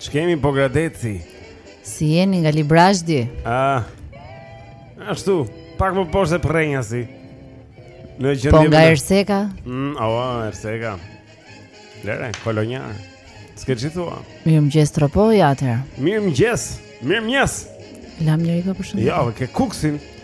Ç'kemi Pogradeci? Si jeni nga Librazhdi? Ah. Ashtu, pak më poshtë Prrenjasi. Në gjendje. Po nga Erseka? Mm, oh, Erseka. Lere, Kolonja. S'ke ç'i thua? Mirëmëngjes Tropoja atëherë. Mirëmëngjes, mirëmëngjes. Lamë njeri pa përshëndet. Ja, ke Kukësin.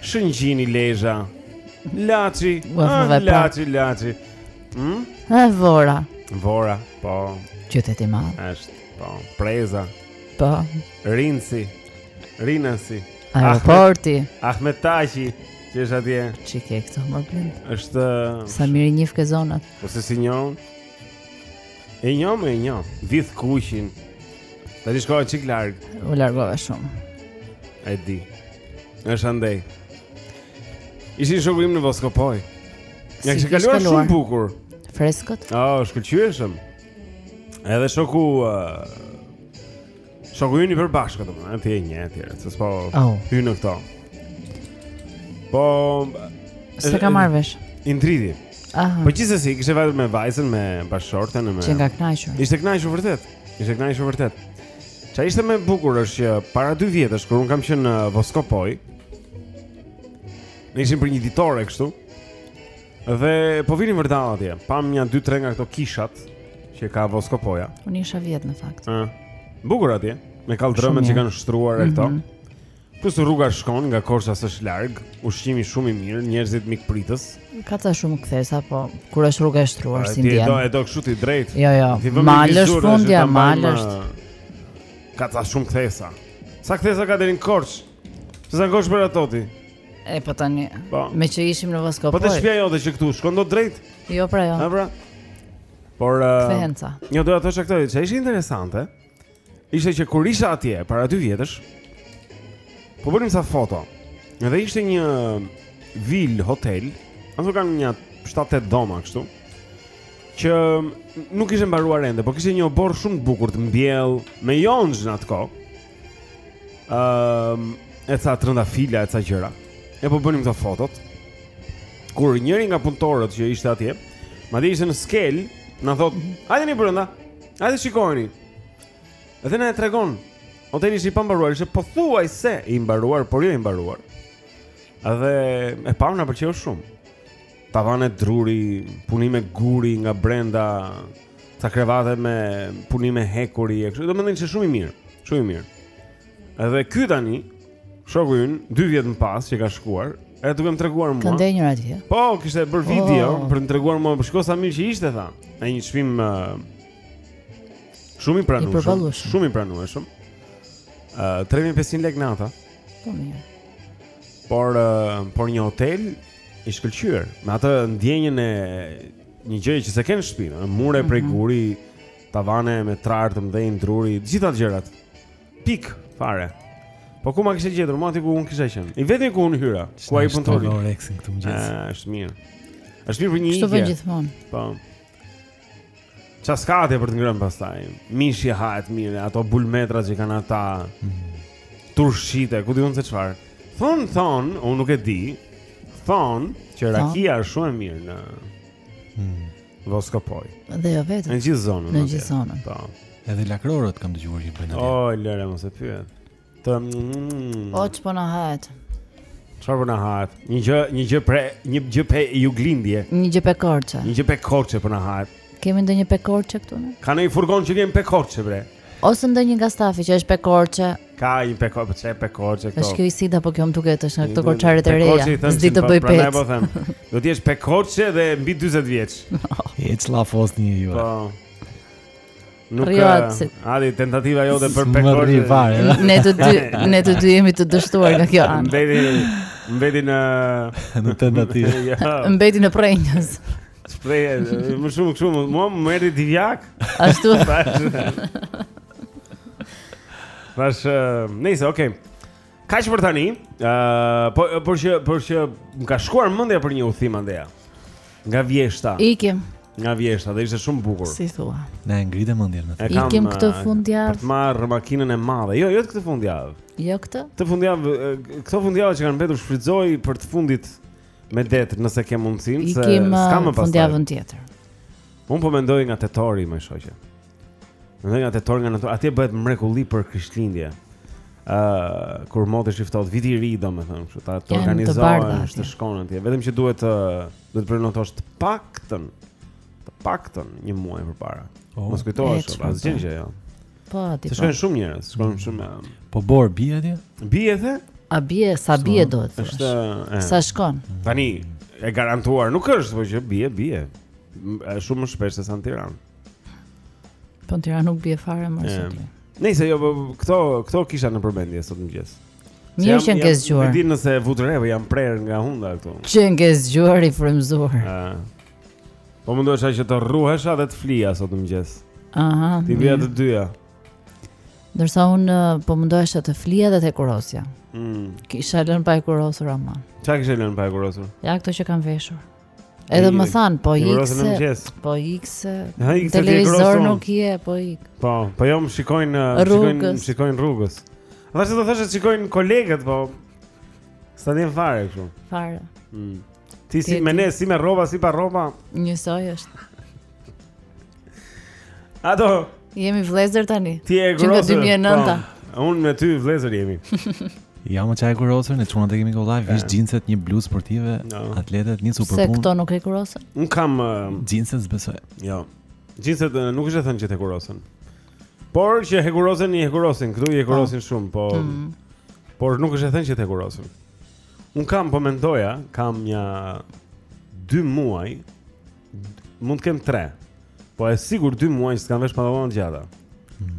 Shëngjini Lezha Laçi ah, po. Laçi, Laçi hmm? Eh, Vora Vora, po Qytet i madh. Është, po, Preza. Po. Rinsi. Rinasi. Aeroporti. Ahmetaqi, që është atje. Çike këto më bën. Është Sa mirë i njifke zonat. Po se s'i njoh. E njoh e njoh. Vith kuqin. Tani shkova çik larg. U largova shumë. E di. Është andej. Ishte një shoku im në Voskopojë. Ia kishte kaluar shumë bukur. Freskët. Ah, oh, shkëlqyeshëm. Edhe shoku uh, shoku ynë i përbashkët domethënë, ti e njeh atje, se s'po oh. hyn në këto. Po s'e kam marrë vesh. Indriti. Aha. Po gjithsesi, kishte vajtur me vajzën me bashkëshorten me. Qenka kënaqur. Ishte kënaqur vërtet. Ishte kënaqur vërtet. Ça ishte më bukur është që para dy vjetësh kur unë kam qenë në Voskopojë. Ne ishim për një ditore kështu. Dhe po vinim vërdallë atje. Pamë nja 2-3 nga këto kishat që ka Voskopoja. Unë isha vjet në fakt. Ëh. Bukur atje, me kalldrëmet që kanë shtruar e këto. Mm -hmm. Plus rruga shkon nga Korça s'është larg, ushqimi shumë i mirë, njerëzit mikpritës. Ka ca shumë kthesa, po kur është rruga e shtruar s'i ndjen. Ti do e do kështu ti drejt. Jo, jo. Mal është fundja, mal është. Ka ca shumë kthesa. Sa kthesa ka deri në Korçë? Se sa Korç për ato ti? E po tani. Po. Meqë ishim në Voskopojë. Po të shpia jote që këtu shkon do drejt? Jo, pra jo. Na pra. Por uh, Kthehenca. Jo, do të thosha këtë, ç'ishte interesante. Ishte që kur isha atje para dy vjetësh, po bënim ca foto. Edhe ishte një vilë hotel, ato kanë nja 7-8 doma kështu, që nuk ishte mbaruar ende, por kishte një oborr shumë të bukur të mbjellë me jonxhë në atë kohë. Ëm, um, e ca trëndafila, e ca gjëra. E po bënim këto fotot. Kur njëri nga punëtorët që ishte atje, madje ishte në skelë, na thotë, "Hajdeni brenda. Hajde shikojeni." Dhe na e tregon Hoteli ishte i pambaruar, ishte pothuajse i mbaruar, por jo i mbaruar. Dhe e pamë na pëlqeu shumë. Tavane druri, punime guri nga brenda, ca krevate me punime hekuri e kështu. Domethënë shumë i mirë, shumë i mirë. Edhe ky tani, shoku ynë, dy vjet më pas që ka shkuar, e duke më treguar mua. Këndej një atje. Po, kishte bërë video oh. për të treguar mua, po shikoje sa mirë që ishte tha. Me një çmim uh, Shumë i pranueshëm. Shumë i pranueshëm. Uh, 3500 lek nata. Po mirë. Por uh, por një hotel i shkëlqyer, me atë ndjenjën e një gjëje që s'e kanë në shtëpi, mure prej mhm. guri, tavane me trar të mëdhenj druri, të gjitha gjërat. Pik fare. Po ku ma kishte gjetur? Aty ku unë kisha qenë. I vetmi ku unë hyra, ku ai punoi. Është mirë. Është mirë për një ide. Çfarë gjithmonë? Po. Ça s'ka atje për të ngrënë pastaj Mishi hahet mirë Ato bulmetra që i kanë ata mhm. Turshitë Ku di unë se çfarë Thonë, thonë Unë nuk e di Thonë Që rakia është shumë e mirë në hmm. Voskopojë Dhe jo vetëm Në gjithë zonën Në gjithë zonën Po Edhe lakrorët kam dëgjuar që bëjnë atje O, lëre, mos e pyet Të O ç'po na hahet. Çfarë po na hahet? Një gjë, një gjë pre, një gjë pe juglindje. Një gjë pe korçe. Një gjë pe korçe po na hahet. Kemi ndonjë pe korçe këtu ne? Ka ndonjë furgon që vjen pe korçe bre. Ose ndonjë nga stafi që është pe korçe. Ka një pe korçe, kush pe korçe këtu? Është kjo Isida po kjo më duket është nga këto korçare të reja. S'di të bëj petë. Po them. Do të jesh pe korçe dhe mbi 40 vjeç. S'la foshnje ju. Po. Nuk Rjoci. ka. Adi tentativa jote për Më pe korçe. rri fare. ëh. Ne të dy, ne të dy jemi të dështuar nga kjo anë. Mbeti mbeti në Në tentativë. Jo, Mbeti në Prrenjas. shpreje, më shumë kështu, më- mua më erdhi Divjakë. Ashtu. Tash. Tash, eh, nice, okay. Kaq për tani, ë po por që por që më ka shkuar mendja për një udhëtim andeja. Nga vjeshta. Ikim. Nga vjeshta, dhe ishte shumë bukur. Si thua? Na e ngrite mendjen me fjalë. Ikem këtë fundjavë. Për të marrë makinën e madhe. Jo, jo këtë fundjavë. Jo këtë. Këtë fundjavë, këto fundjavë që kanë mbetur shfrytëzoj për të fundit me det, nëse ke mundësinë, se s'kam më pasur. Ikem fundjavën tjetër. Unë po mendoj nga tetori, moj shoqe. Në nga tetor nga natyra, atje bëhet mrekulli për Krishtlindje. Ë, uh, kur moti, si festohet viti i ri, domethënë, kështu ta të organizohen, të shkon atje. Vetëm që duhet të uh, duhet të prenotosh të paktën të paktën një muaj përpara. Oh, Mos kujtohesh, asgjë gjë jo. Po, ti. Të shkojnë po. shumë njerëz, shkojnë mm. shumë. Um, po borë bie atje? Bie the? A bie, sa bie do të thosh? Është sa shkon. Tani e garantuar nuk është, por që bie, bie. Është shumë më shpesh se sa në Tiranë. Po në Tiranë nuk bie fare më sot. Nëse jo, po, këto këto kisha nëpër mendje sot në mëngjes. Mirë që ke zgjuar. Nuk di nëse e vutë re, jam prerë nga hunda këtu. Që ke zgjuar i frymëzuar. Ëh. Po mundohesha që të rruhesha dhe të flija sot në mëngjes. Aha. T'i bëja të dyja. Ndërsa unë po mundohesha të flija dhe të hekurosja. Mm. Kisha lënë pa hekurosur ama. Çka kishe lënë pa hekurosur? Ja këto që kam veshur. Edhe më thanë, po ikse, po ikse. Televizor nuk je, po ik. Po, po jo më shikojnë, shikojnë, shikojnë rrugës. Ata që të thashë të shikojnë kolegët, po s'e dinë fare kështu. Fare. Mm. Ti si me ne, si me rroba, si pa rroba? Njësoj është. Ato. Jemi vëllezër tani. Ti e gros. Që 2009. Po, unë me ty vëllezër jemi. Ja më çaj kurrizin, ne çuna te kemi këtu live, vish xhinset, një bluzë sportive, no. atletet, një super punë. Se këto nuk e kurosën? Unë kam xhinset, s'besoj. Jo. Xhinset nuk është e thënë që te kurosën. Por që e kurosën, i e kurosën, këtu i e kurosën po. shumë, po. Mm. Por nuk është e thënë që te kurosën. Unë kam po mendoja, kam nja 2 muaj Mund të kem 3. Po e sigurt 2 muaj që s'kam veshur pantallona të gjata.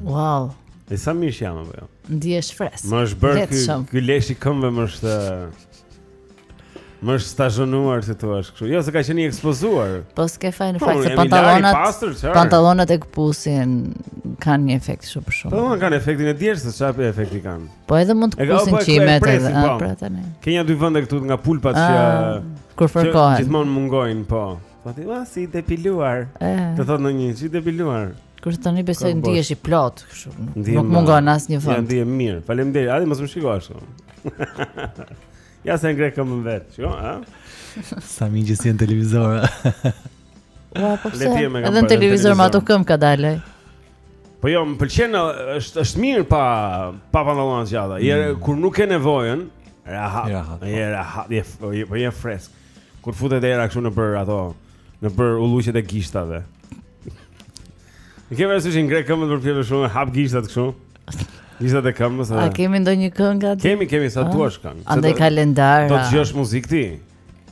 Wow. E sa mirë jam apo jo? Ndihesh fresk. Më është bërë ky ky leshi i këmbëve më është më është stazhonuar si thua kështu. Jo se ka qenë i ekspozuar. Po s'ke faj në po, fakt se pantallonat. Pantallonat e këpusin kanë një efekt shumë shumë. Po kanë efektin e djersës, çfarë efekti kanë? Po edhe mund të këpusin po, qimet po, edhe, po. pra tani. Ke nja dy vende këtu nga pulpat që ah, kur fërkohen. Gjithmonë mungojnë, po. Po ti vas i depiluar. Eh. Të thotë ndonjë, si i depiluar. Kurse tani besoj ndihesh i plotë, kështu. Nuk mungon asnjë vend. Ja ndihem mirë. Faleminderit. Hajde mos më shiko ashtu. Ja sa ngre këmbën vetë, shiko, ha? Sa mi gjësi në televizor, ha? Ua, po pse, edhe në televizor me ato këmbë ka dalë, Po jo, më pëlqen, është është mirë pa pa pantallona të gjata. Je mm. kur nuk ke nevojën, rahat. Ja, po. je rahat, je po je, po je fresk. Kur futet era kështu nëpër ato, nëpër ulluqet e gishtave. Ne kemi rast që ngre këmbën përpjetë shumë, hap gishtat kështu. Gishtat e këmbës. A, a kemi ndonjë këngë gati? Kemi, kemi, sa të duash këngë. A ndonjë kalendar. Do të dëgjosh muzikë ti.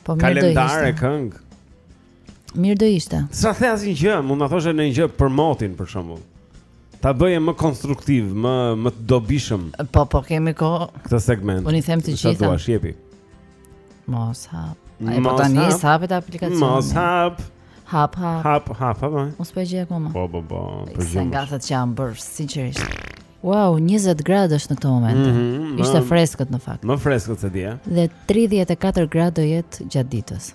Po kalendar e këngë. Mirë do ishte. Se s'the asnjë gjë, mund të thoshe ndonjë gjë për motin për shembull. Ta bëje më konstruktiv, më më të dobishëm. Po, po kemi kohë. Këtë segment. Unë i them të gjitha. Sa duash jepi. Mos hap. Ai po tani sa hapet aplikacioni. Mos hap. Hap hap. Hap hap, hap. Mos po gjej akoma. Po, po, po. Po gjej. Nga ata që janë bërë, sinqerisht. Wow, 20 gradë është në këtë moment. Mm -hmm, Ishte freskët në fakt. Më freskët se dje. Dhe 34 gradë do jetë gjatë ditës.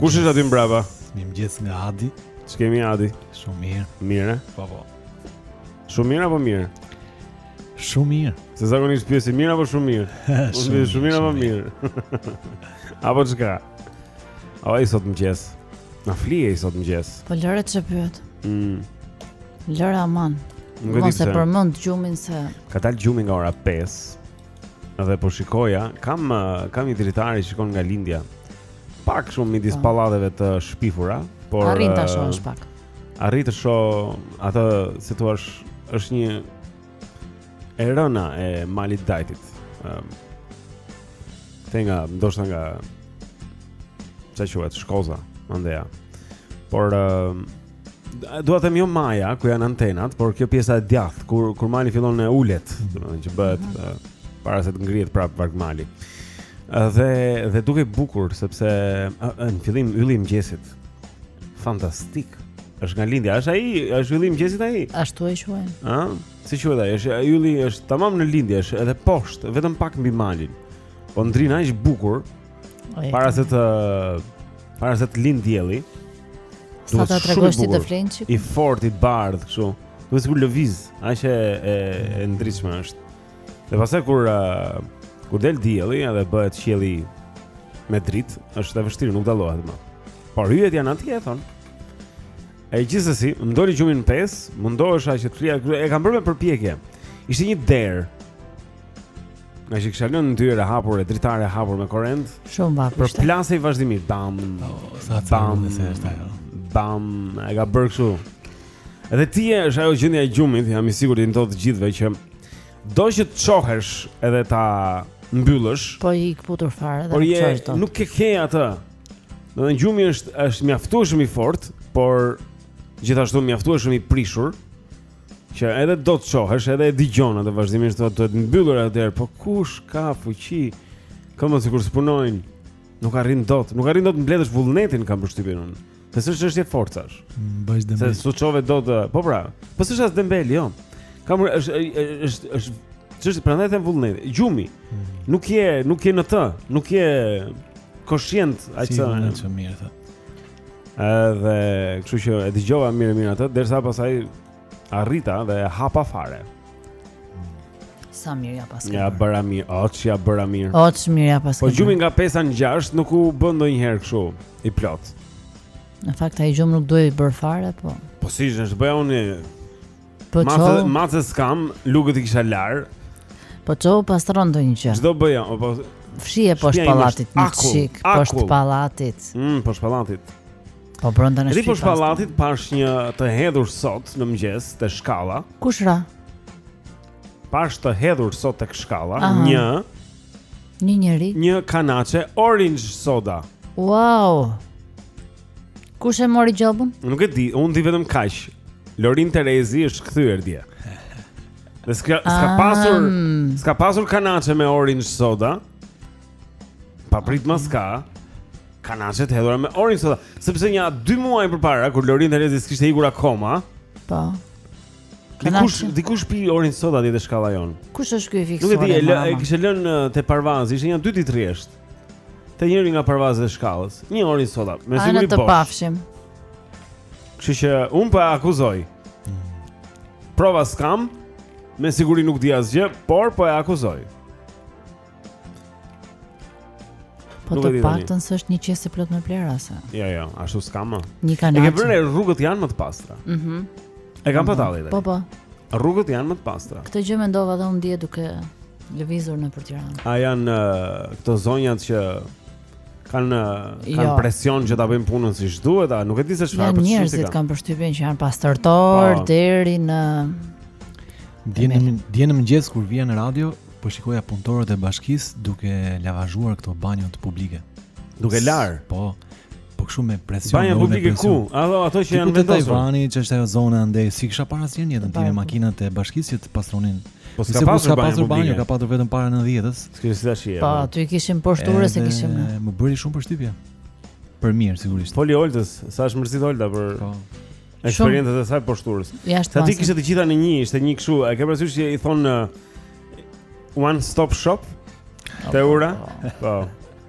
Kush është aty mbrapa? Mirëmëngjes nga Adi. Ç'kemi Adi? Shumë mirë. Mirë. Po po. Shumë mirë apo mirë? Shumë mirë. Se zakonisht pyesin mirë apo shumë mirë? Unë pyes shumë mirë apo mirë? Apo çka? Apo sot në mëngjes. Na flije sot në mëngjes. Po lëre ç'e pyet. Mm. Lëre aman. Mos e përmend gjumin se ka dalë gjumi nga ora 5. Dhe po shikoja, kam kam një dritare që shikon nga lindja. Pak shumë midis po. pallateve të shpifura, por arrin ta shohësh pak. Arrin të shoh atë si thua është një e rëna e malit Dajtit. Ëm. Këtej nga ndoshta nga ça quhet Shkoza, ma ndjen. Por ëm Dua të them jo maja ku janë antenat, por kjo pjesa e djathtë kur kur mali fillon e ulet, domethënë që bëhet mm -hmm. para se të ngrihet prap varg mali. Dhe dhe dukej bukur sepse në fillim ylli i mëngjesit. Fantastik. Është nga lindja, është ai, është ylli i mëngjesit ai. Ashtu e quajnë. Ëh? Si quhet ai? Është ai ylli është tamam në lindje, është edhe poshtë, vetëm pak mbi malin. Po ndrin aq bukur. Para se të para se të lind dielli. Sa ta tregosh ti të flenç? I fortë i bardhë kështu. Duket sikur lëviz, aq e e, e ndritshme është. Dhe pastaj kur uh, kur del dielli edhe bëhet qielli me dritë, është e vështirë, nuk dallohet më. Por yjet janë atje, e thonë. E gjithsesi, më doli gjumi në 5, mundohesha që të flija, e kam bërë me përpjekje. Ishte një derë Ngaqë kisha lënë dyer hapur e dritare hapur me korrent Shumë vapë Përplasej vazhdimisht Bam Bam Bam E ka bërë kështu Edhe ti e është ajo gjendja e gjumit Jam i sigurt i ndodh të gjithëve që Do që të çohesh edhe ta mbyllësh Po i këputur fare dhe Por je nuk e ke atë Domethënë gjumi është, është mjaftueshëm i fortë Por gjithashtu mjaftueshëm i prishur që edhe do të çohesh, edhe e dëgjon atë vazhdimisht thotë duhet mbyllur atë po kush ka fuqi? Këmbët sikur s'punojnë, nuk arrin dot, nuk arrin dot të mbledhësh vullnetin kam përshtypjen unë. S'është çështje forcash mm, Bëjsh dembel Se s'u çove dot Po pra Po s'është as dembel, jo Kam rë është është është Që është prandaj të vullnet Gjumi mm. Nuk je Nuk je në të Nuk je Koshient Aq Si vullnet që mirë të Edhe, kështu që e dëgjova mirë mirë atë, derisa pastaj arrita dhe e hapa fare. Sa mirë ja paska. Ja bëra mirë, o ç' ja bëra mirë. O ç'mirë ja paska. Po gjumi nga pesa në 6 nuk u bë ndonjëherë kështu i plotë. Në fakt ai gjumë nuk duhej bërë fare, po. Po si ç'të bëja unë Po ço. Mace s'kam, lugët i kisha larë. Po çou pastro ndonjë gjë. Ç'do bëja, po fshije poshtë pallatit një çik, poshtë pallatit. Mm, poshtë pallatit. Po brenda në shtëpi. Ri poshtë pallatit pashë një të hedhur sot në mëngjes te shkalla. Kush ra? Pashë të hedhur sot tek shkalla, Aha. një një njeri, një kanaçe orange soda. Wow. Kush e mori gjobën? Nuk e di, unë di vetëm kaq. Lorin Terezi është kthyer dje. Dhe s'ka s'ka pasur, s'ka pasur kanaçe me orange soda. Pa prit më s'ka. Kanaçe të hedhura me orange soda, sepse nja 2 muaj më parë kur Lorin Terezi s'kishte ikur akoma. Po. Dikush, dikush pi orange soda dhe te shkalla jonë. Kush është ky i fiksuar? Nuk e di, e kishte lënë te parvazi, ishte nja dy ditë rresht. Te njëri nga parvazet e shkallës. Një orange soda, me siguri bosh. Ana të pafshim. Kështu që un po akuzoj. Prova s'kam, me siguri nuk di asgjë, por po e akuzoj. Po të paktën s'është një qese plot me plehra sa. Jo, jo, ashtu s'ka më. Një kanaçe. E ke vënë re, rrugët janë më të pastra. Mhm. Mm E kam patalli tani. Po po. Rrugët janë më të pastra. Këtë gjë mendova dhe unë dje duke lëvizur nëpër Tiranë. A janë uh, këto zonjat që kanë uh, kanë jo. presion që ta bëjnë punën siç duhet, a nuk e di se çfarë po të thotë. Njerëzit kam përshtypjen që janë pastërtorë po. deri në Dje në më dje në mëngjes kur vija në radio, po shikoja punëtorët e bashkisë duke lavazhuar këto banjot publike. Duke larë. Po. Po kështu me presion. Banja publike ku? Ato ato që janë vendosur. Tajvani, që është ajo zona andej, s'i kisha parë asnjë në jetën time makinat e bashkisë që të pastronin. Po s'ka pasur banja publike. Ka pasur vetëm para 90-s. S'ka si tash. Po, aty kishim poshturë se kishim. Më bëri shumë përshtypje. Për mirë sigurisht. Foli Oltës, sa është mërzitur Olta për po. eksperiencën e saj poshturës. Sa ti kishte të gjitha në një, ishte një kështu, e ke parasysh që i thonë uh, one stop shop? Te ura? Po.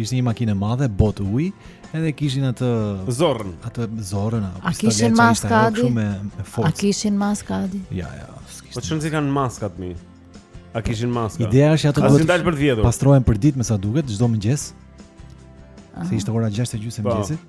Ishte një makinë e madhe, bot uji, edhe kishin atë zorrën. Atë zorrën apo A kishin maska Adi? Me, me A kishin maska Adi? Ja, ja. Po çunat s'i kanë maskat mi? A kishin maska? Ideja është ato duhet. Asin për të vjedhur. Pastrohen për ditë me sa duket, çdo mëngjes. Se ishte ora 6:30 e po. mëngjesit.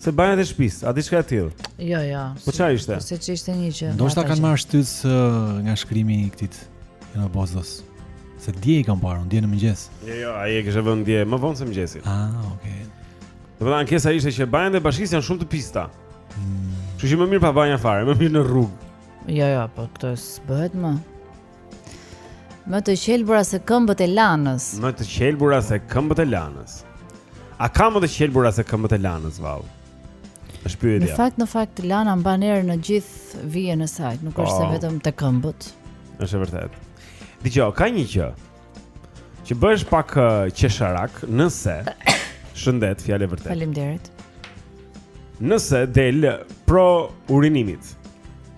Se banjat e shpisë, a diçka e tillë. Jo, jo. Po çfarë ishte? Po se ç'ishte një gjë. Ndoshta kanë marrë shtysë nga shkrimi i këtij në Bozos. Se dje i kam parë, dje në mëngjes. Jo, jo, ai e kishte vënë dje, më vonë se mëngjesit. Ah, okay. Dhe ankesa ishte që banjat e bashkisë janë shumë të pista. Hmm. Kështu që më mirë pa banja fare, më mirë në rrugë. Jo, jo, po këto s'bëhet më. Më të qelbura se këmbët e Lanës. Më të qelbura se këmbët e Lanës. A ka më të qelbura se këmbët e Lanës vallë? Është pyetja. Në fakt në fakt Lana mban erë në gjithë vijën e saj, nuk është se po. vetëm te këmbët. Është e vërtetë. Dëgjo, ka një gjë. Që bëhesh pak uh, qesharak nëse shëndet fjalë vërtet. Faleminderit. Nëse del pro urinimit,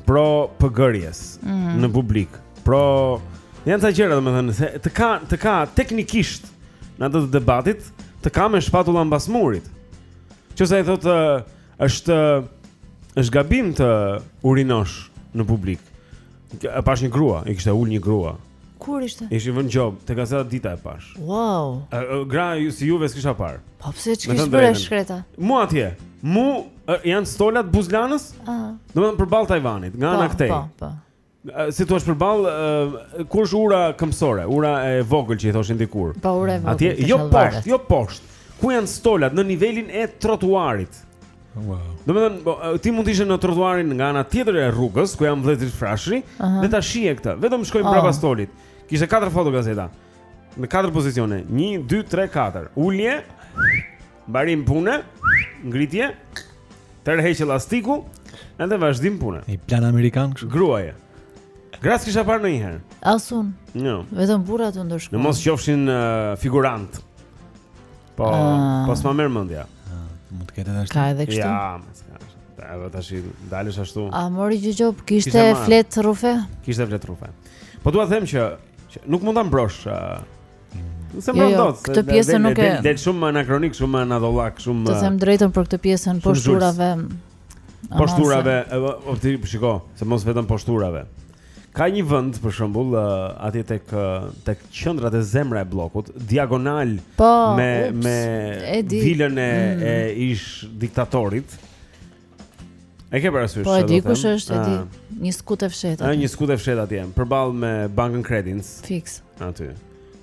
pro pëgërjes mm -hmm. në publik, pro janë ca gjëra domethënë se të ka të ka teknikisht në atë të debatit të ka me shpatulla mbas murit. Qoftë se ai thotë uh, është është gabim të urinosh në publik. E pash një grua, i kishte ul një grua Kur ishte? I ishte vënë gjobë, te gazeta Dita e pash Wow e, e, Gra ju, si juve s'kisha parë Po pse ç'kish bërë e shkreta? Mu atje, mu e, janë stolat buzë Lanës Aha Domethënë përballë Tajvanit, nga po, ana këtej Po, po, po Si thua përballë, ku është ura këmbësore, ura e vogël që i thoshin dikur Po, ura e vogël, atje, jo poshtë, jo poshtë Ku janë stolat në nivelin e trotuarit Wow. Domethënë, ti mund të ishe në trotuarin nga ana tjetër e rrugës ku janë Vëllezërit Frashëri uh -huh. dhe ta shihje këtë. Vetëm shkojmë oh. brapa stolit. Kishte katër foto gazeta. Në katër pozicione, 1 2 3 4. Ulje, mbarim pune, ngritje, tërheq elastiku, edhe vazhdim pune. Një plan amerikan kështu. Gruaje. Gra s'kisha parë ndonjëherë. As unë. Jo. Vetëm burrat u ndëshkuan. Në mos qofshin uh, figurantë. Po, ah. po s'ma merr mendja. Ah, mund të ketë edhe ashtu. Ka edhe kështu. Ja, më ska. Ta edhe tash dalësh ashtu. A mori gjë gjobë, kishte flet rrufe? Kishte flet rrufe. Po dua të them që, që nuk mund ta mbrosh. Uh, nuk s'e mbron jo, jo, dot. Këtë pjesë nuk e. Del shumë anakronik, shumë anadollak, shumë. Të them drejtën për këtë pjesën poshtë urave. Poshtë urave, o ti shiko, se mos vetëm poshtë urave. Ka një vend për shembull atje tek tek qendra, te zemra e bllokut, diagonal po, me ups, me vilën e, mm. e ish diktatorit. E ke parasysh? Po e di ku është, e di. Ah. Një skutë e fshehtë. Ëh, një skutë e fshehtë atje, përballë me Bankën Credins. Fiks. Aty.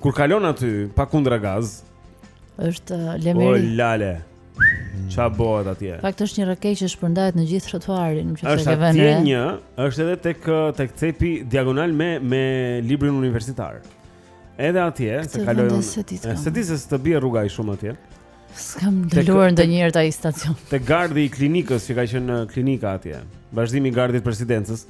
Kur kalon aty pa kundragaz, është uh, lemeri. O lale. Ça bëhet atje? Fakt është një rrëke që shpërndahet në gjithë trotuarin, nëse e ke vënë. Është atje një, është edhe tek tek cepi diagonal me me librin universitar. Edhe atje, s'e kaloj unë. Se ti s'të bie rruga shumë atje. S'kam ndaluar ndonjëherë te ai stacion. Te gardhi i klinikës që ka qenë klinika atje. Vazhdimi i gardhit presidencës.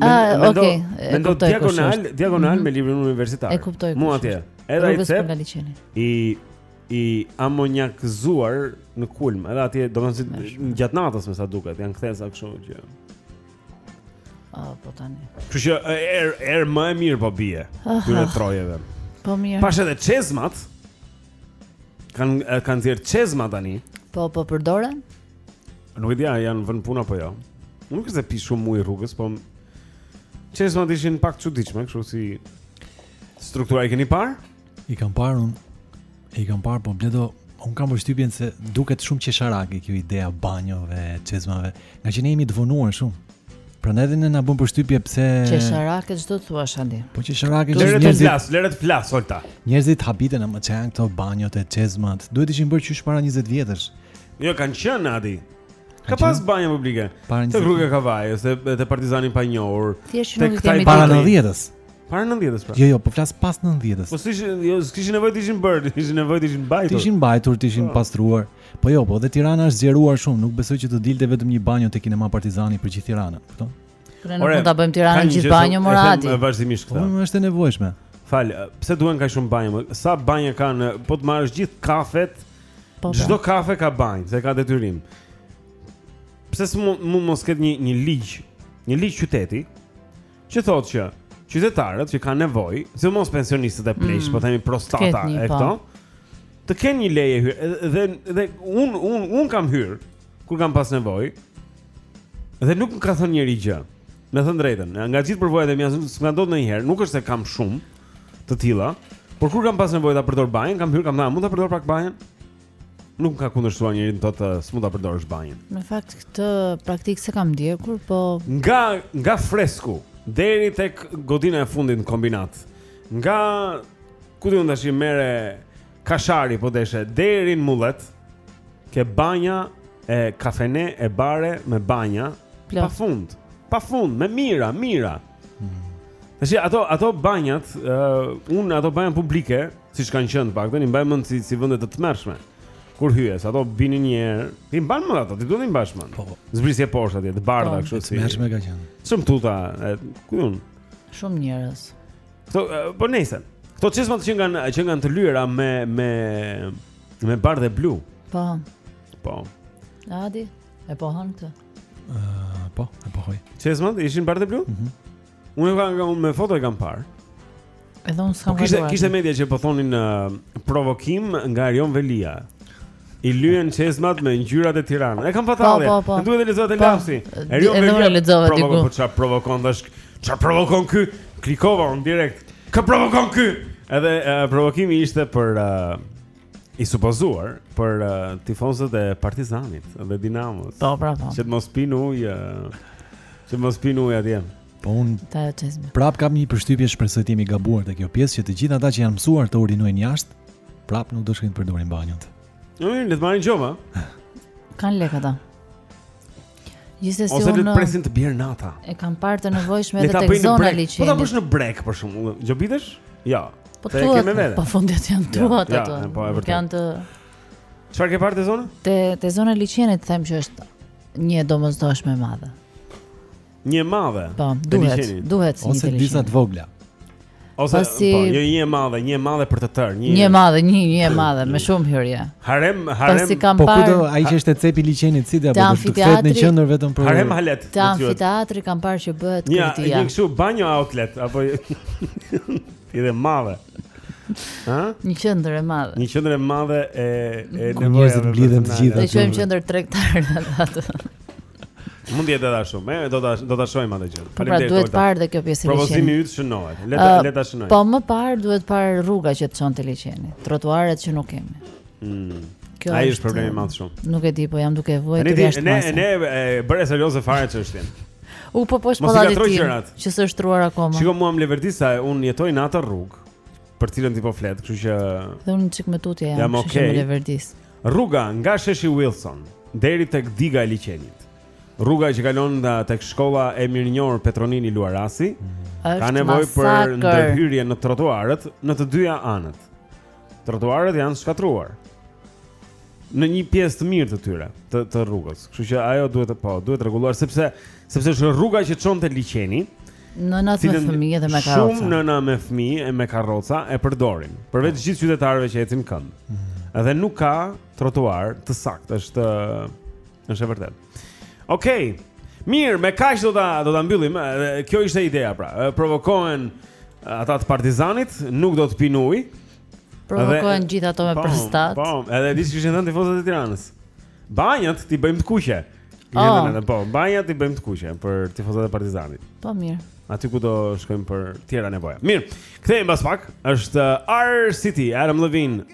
Ah, mendo, okay. Mendo diagonal, diagonal mm -hmm. me librin universitar. E kuptoj. Mu atje. Edhe ai cep. I i amonjakëzuar në kulm, edhe atje domethënë gjatë natës me sa duket, janë kthesa kështu që. Ah, po tani. Kështu që er er më e mirë po bie. Këto trojeve. Po mirë. Pashë edhe çezmat. Kan kan dhir çezma tani. Po po përdoren? Nuk e di a janë vënë në punë apo jo. Nuk është se pi shumë ujë rrugës, po çezmat ishin pak të çuditshme, kështu si strukturë i keni parë? I kam parë unë, i kam parë, po Bledo, unë kam përshtypjen se duket shumë qesharake kjo ideja e banjove, çezmave, ngaqë ne jemi të vonuar shumë. Prandaj edhe ne na bën përshtypje pse... Qesharake çfarë do të thuash, Shandi? Po qesharake që njerëzit... Lëre të flasë, lëre të flasë, Olta. Njerëzit habiten meqë janë këto banjot e çezmat, duhet të ishin bërë qysh para 20 vjetësh. Jo, kanë qënë, Adi. Ka pas banjë publike. Te rruga e Kavajës, te Partizani pa njohur. Thjesht nuk kemi para 90-s. Para 90-s pra. Jo, jo, po flas pas 90-s. Po si jo, kishin nevojë të ishin bërë, kishin nevojë të ishin mbajtur. Të ishin mbajtur, të ishin po. pastruar. Po jo, po dhe Tirana është zgjeruar shumë, nuk besoj që të dilte vetëm një banjo te kinema Partizani për gjithë Tiranën, kupton? Po ne nuk mund ta bëjmë Tiranën gjithë banjo Murati. Është vazhdimisht këta. Po është e nevojshme. Fal, pse duhen kaq shumë banjo? Sa banjo kanë? Po të marrësh gjithë kafet. Po, pra. Çdo kafe ka banjë, se ka detyrim. Pse s'mund mos ketë një një ligj, një ligj qyteti, që thotë që qytetarët që kanë nevojë, sidomos pensionistët e pleqtë, mm. po themi prostata e po. këto, të kenë një leje hyrë dhe dhe un un un kam hyrë kur kam pas nevojë. Dhe nuk më ka thënë njeri gjë. Me thënë drejtën, nga gjithë përvojat e mia s'ka ndodhur ndonjëherë, nuk është se kam shumë të tilla, por kur kam pas nevojë ta përdor banjën, kam hyrë kam thënë, mund ta përdor pak banjën? Nuk më ka kundërshtuar njeri të thotë s'mund ta përdorësh banjën. Në fakt këtë praktikë s'e kam ndjekur, po nga nga Fresku deri tek godina e fundit në Kombinat. Nga ku do të ndashim merre Kashari po deshe deri në Mullet. Ke banja e kafene e bare me banja pa fund. Pa fund me mijëra, mijëra. Hmm. Tash ato ato banjat, uh, un ato banjat publike, siç kanë qenë të paktën, i mbaj mend si si vende të tmerrshme. Kur hyje, ato binin një erë, ti i mban mend ato, ti duhet t'i mbash mend. Po, po. Zbrisje poshtë atje, të bardha po, kështu si. Tmerrshme ka qenë. Shumë tuta, ku un. Shumë njerëz. Kto uh, po nesër. Kto çesma që kanë që janë të lyera me me me bardhë blu. Po. Po. Adi, e pohon këtë. Uh, po, e pohoj. Çesmat ishin bardhë e blu? Mhm. Mm unë kam nga unë me foto e kam parë. Edhe unë s'kam po, kishte, kaluar. Kishte media që po thonin uh, provokim nga Erion Veliaj. I lyen çesmat me ngjyrat e Tiranës. E kam fatalle. Po, po, po. Duhet të lexohet e po, Lapsi. Erion Veliaj. Edhe lexova diku. Po çfarë provokon tash? Çfarë provokon ky? Klikova unë direkt. Kë provokon ky? Edhe uh, provokimi ishte për uh, i supozuar për uh, tifozët e Partizanit dhe Dinamos. Po, pra, po. Që të mos pinë ujë, uh, që të mos pinë ujë atje. Po un prap kam një përshtypje shpresoj të jem i gabuar te kjo pjesë që të gjithë ata që janë mësuar të urinojnë jashtë, prap nuk do shkojnë të përdorin banjot. Jo, le të marrin gjoba. Kan lek ata. Gjithsesi unë Ose le të presin të bjerë nata. E kam parë të nevojshme edhe tek zona e liqenit. Po ta bësh në brek për shkakun. Gjobitesh? Jo. Po të kemi vetë. Po në fund janë tuat ato. Po e vërtetë. Janë të Çfarë ke parë te zona? Te te zona e liqenit them që është një domosdoshmëri e madhe. Një e madhe. Po, duhet, duhet si një liqen. Ose disa të vogla. Ose Pasi... po, një një e madhe, një e madhe për të tërë, një. Një e madhe, një një e madhe, me shumë hyrje. Harem, harem. Pasi kam po parë. Po kudo ai që është te cepi i liqenit si apo do të kthehet në qendër vetëm për Harem Halet. Te amfiteatri kam parë që bëhet kurtia. Një, një kështu banjo outlet apo e madhe. Ha? Një qendër e madhe. Një qendër e madhe e e nevojës të lidhen të gjitha. Ne quajmë qendër tregtare atë. Mund të jetë edhe ashtu. Mirë do ta do ta shohim atë gjë. Po pra duhet parë dhe kjo pjesë e liqenit. Propozimi yt shënohet. Le ta le ta shënojmë. Po më parë duhet parë rruga që të çon te liqeni, trotuaret që nuk kemi. Mm. Kjo Ai është problemi më shumë. Nuk e di, po jam duke vuajtur këtë jashtë. Na na e bëre serioze fare çështjen. Epo poshtë pallatit tim, që s'është shtruar akoma. Shiko mua më leverdis se un jetoj në atë rrugë për cilën ti po flet, kështu që Dhe un çik më tutje jam, kështu që më leverdis. Rruga nga sheshi Wilson deri tek diga e liqenit. Rruga që kalon nga tek shkolla e mirënjohur Petro Nini Luarasi është ka nevojë për ndërhyrje në trotuaret në të dyja anët. Trotuaret janë shkatërruar në një pjesë të mirë të tyre të të rrugës. Kështu që ajo duhet të po, duhet rregulluar sepse sepse është rruga që çon te liqeni. Nëna me fëmijë dhe me karroca. Shumë nëna me fëmijë e me karroca e përdorin. Përveç po. gjithë qytetarëve që ecin në këmbë. Mhm. Dhe nuk ka trotuar të saktë, është është e vërtetë. Okej. Okay. Mirë, me kaq do ta do ta mbyllim. Kjo ishte ideja pra. Provokohen ata të Partizanit, nuk do të pinë ujë. Provokohen gjithë ata me po, prostatë. Po, edhe dhe si kishin thënë tifozët e Tiranës. Banjat t'i bëjmë të kuqe. Po, banjat t'i bëjmë të kuqe për tifozat e Partizanit. Po mirë. Aty ku do shkojmë për tjera nevoja. Mirë. Kthehemi pas pak. Është uh, R City, Adam Levine,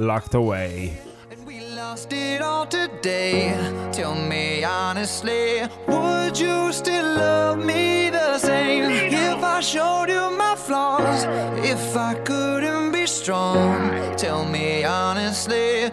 Locked Away. If we lost it all today, tell me honestly, would you still love me the same if I showed you my flaws? If I couldn't be strong, tell me honestly,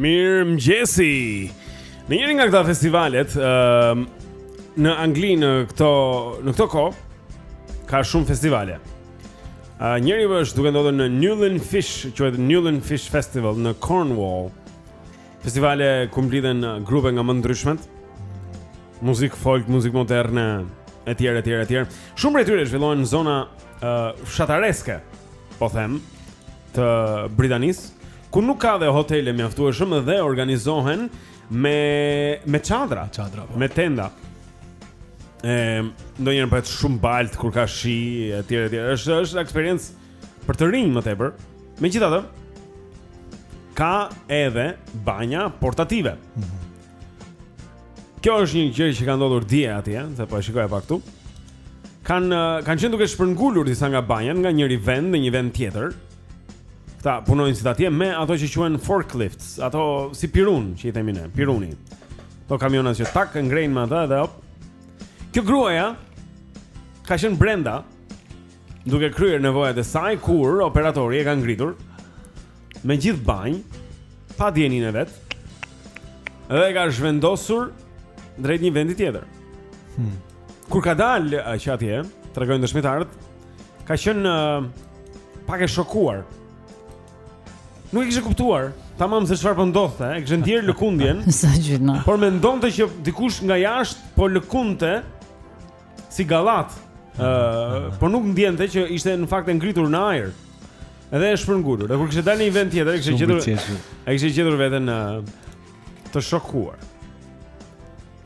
Mirë mëngjesi Në njëri nga këto festivalet uh, Në Angli në këto, në këto kohë Ka shumë festivale uh, Njëri është duke ndodhur në Newlyn Fish Quhet Newlyn Fish Festival në Cornwall Festivale ku mblidhen uh, grupe nga më të ndryshmet. Muzikë folk, muzikë moderne etj etj etj. Shumë prej tyre zhvillohen në zona uh, fshatareske, po them, të Britanisë, ku nuk ka dhe hotele mjaftueshëm dhe organizohen me me çadra, çadra, po. me tenda. Ehm, ndonjëherë bëhet shumë baltë kur ka shi etj etj. Është është eksperiencë për të rinj më tepër. Megjithatë, ka edhe banja portative. Mm -hmm. Kjo është një gjë që ka ndodhur dje atje, se po e shikoja pak këtu. Kan kanë qenë duke shpërngulur disa nga banjat nga njëri vend në një vend tjetër. Këta punojnë si atje me ato që quhen forklifts, ato si pirun që i themi ne, piruni. Ato kamionat që tak e ngrejnë me atë dhe hop. Kjo gruaja ka qenë brenda duke kryer nevojat e saj kur operatori e ka ngritur me gjithë banjë pa dijenin e vet. Dhe e ka zhvendosur drejt një vendi tjetër. Hmm. Kur ka dalë që atje, tregojnë dëshmitarët, ka qenë pak e shokuar. Nuk e kishte kuptuar tamam se çfarë po ndodhte, e kishte ndier lëkundjen. Sa gjëna. Por mendonte që dikush nga jashtë po lëkundte si gallat. Ëh, uh, por nuk ndjente që ishte në fakt e ngritur në ajër. Edhe e shpërngulur. Dhe kur kishte dalë në një vend tjetër, kishte gjetur. E kishte gjetur veten të shokuar.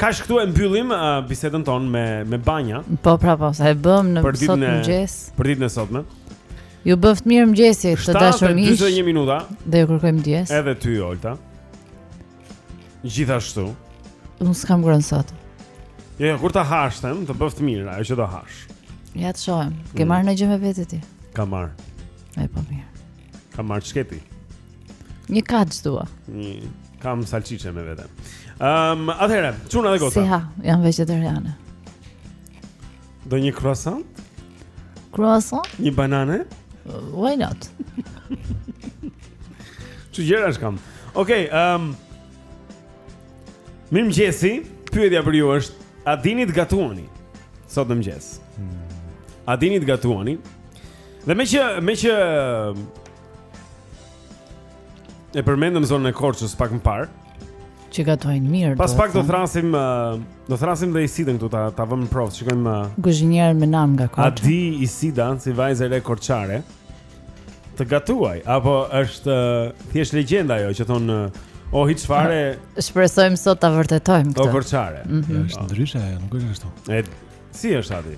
Kaq këtu e mbyllim uh, bisedën tonë me me banja. Po, pra po, sa e bëmë sot në mëngjes. Për ditën e sotme. Ju bëftë mirë mëngjesi, të dashur miq. 41 minuta. Dhe ju kërkojmë ndjesë. Edhe ty Olta. Gjithashtu. Unë s'kam ngrënë sot. Jo, ja, kur ta hash them, të bëftë mirë ajo që do hash. Ja të shohim. Ke mm. marrë ndonjë gjë me vete ti? Kam marrë. E po mirë. Kam marrë. Ç'ke ti. Një kaç dua. Një kam salçiçe me vete. Ehm, um, atëherë, çuna dhe goca. S'i ha, jam vegetariane. Do një croissant? Croissant? Një banane? Why not? Ç'gjëra s'kam. Okej, okay, ehm um, Mirëmëngjesi, pyetja për ju është, a dini të gatuani? Sot në mëngjes. Hmm. A dini të gatuani? Dhe me që me që E përmendëm zonën e Korçës pak më parë. Që gatojnë mirë. Pas pak do thrasim do thrasim dhe Isidën këtu ta ta vëmë në provë, shikojmë kuzhinier me nam nga Korça. A di Isida si vajzë korçare të gatuajë apo është thjesht legjenda ajo që thonë? O hiç fare. Shpresojmë sot ta vërtetojmë këtë. O Korçare. Mm -hmm. Është ndryshe ajo, nuk është kështu. E si është aty?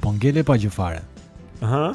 Po ngele pa gjë fare. Aha.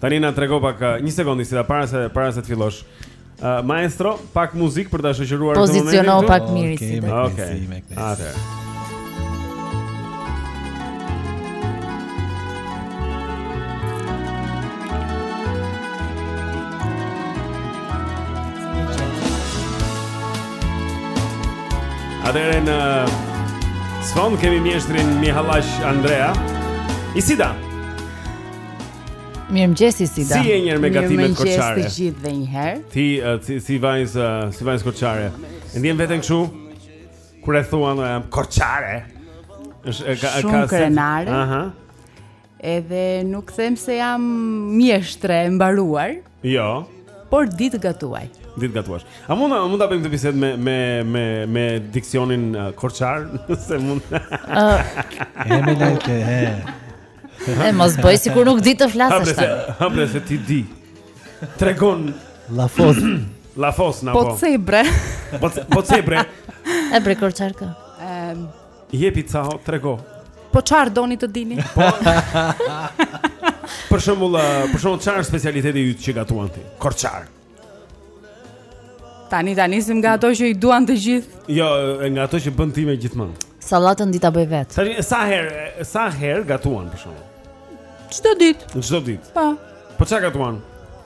Tani na trego pak uh, një sekondë Isida para se para se të fillosh. Uh, maestro, pak muzikë për ta shoqëruar këtë moment. Pozicionoje pak mirë si. Okej. Atë. Atëherë në sfond kemi mjeshtrin Mihallaq Andrea Isida Mirëmëngjes Isida. Si je një me gatimet korçare? Mirëmëngjes të gjithëve edhe një herë. Ti si si vajzë si vajzë korçare. E ndien veten kështu? Kur e thuan jam korçare. Është e ka ka shumë krenare. Aha. Edhe nuk them se jam mjeshtre e mbaruar. Jo. Por di të gatuaj. Di të gatuash. A mund mund ta bëjmë këtë bisedë me me me me diksionin uh, korçar, nëse mund. E me lajte, he. E mos bëj sikur nuk di të flasësh tani. Fol bre, fol bre se ti di. Trego, llafos. Llafos na po. Po ç'ke bre. Po po ç'ke bre. E bre korçarkë. Ehm Jepi ca, trego. Po çfarë doni të dini? Po. Për shembull, eh, për shembull çfarë është specialiteti yt që gatuan ti? Korçar. Tani ta nisim nga ato që i duan të gjithë. Jo, eh, nga ato që bën ti më gjithmonë. Sallatën di ta bëj vetë. Tani sa herë, eh, sa herë gatuan për shembull? Çdo ditë. Çdo ditë. Po. Po çfarë gatuan?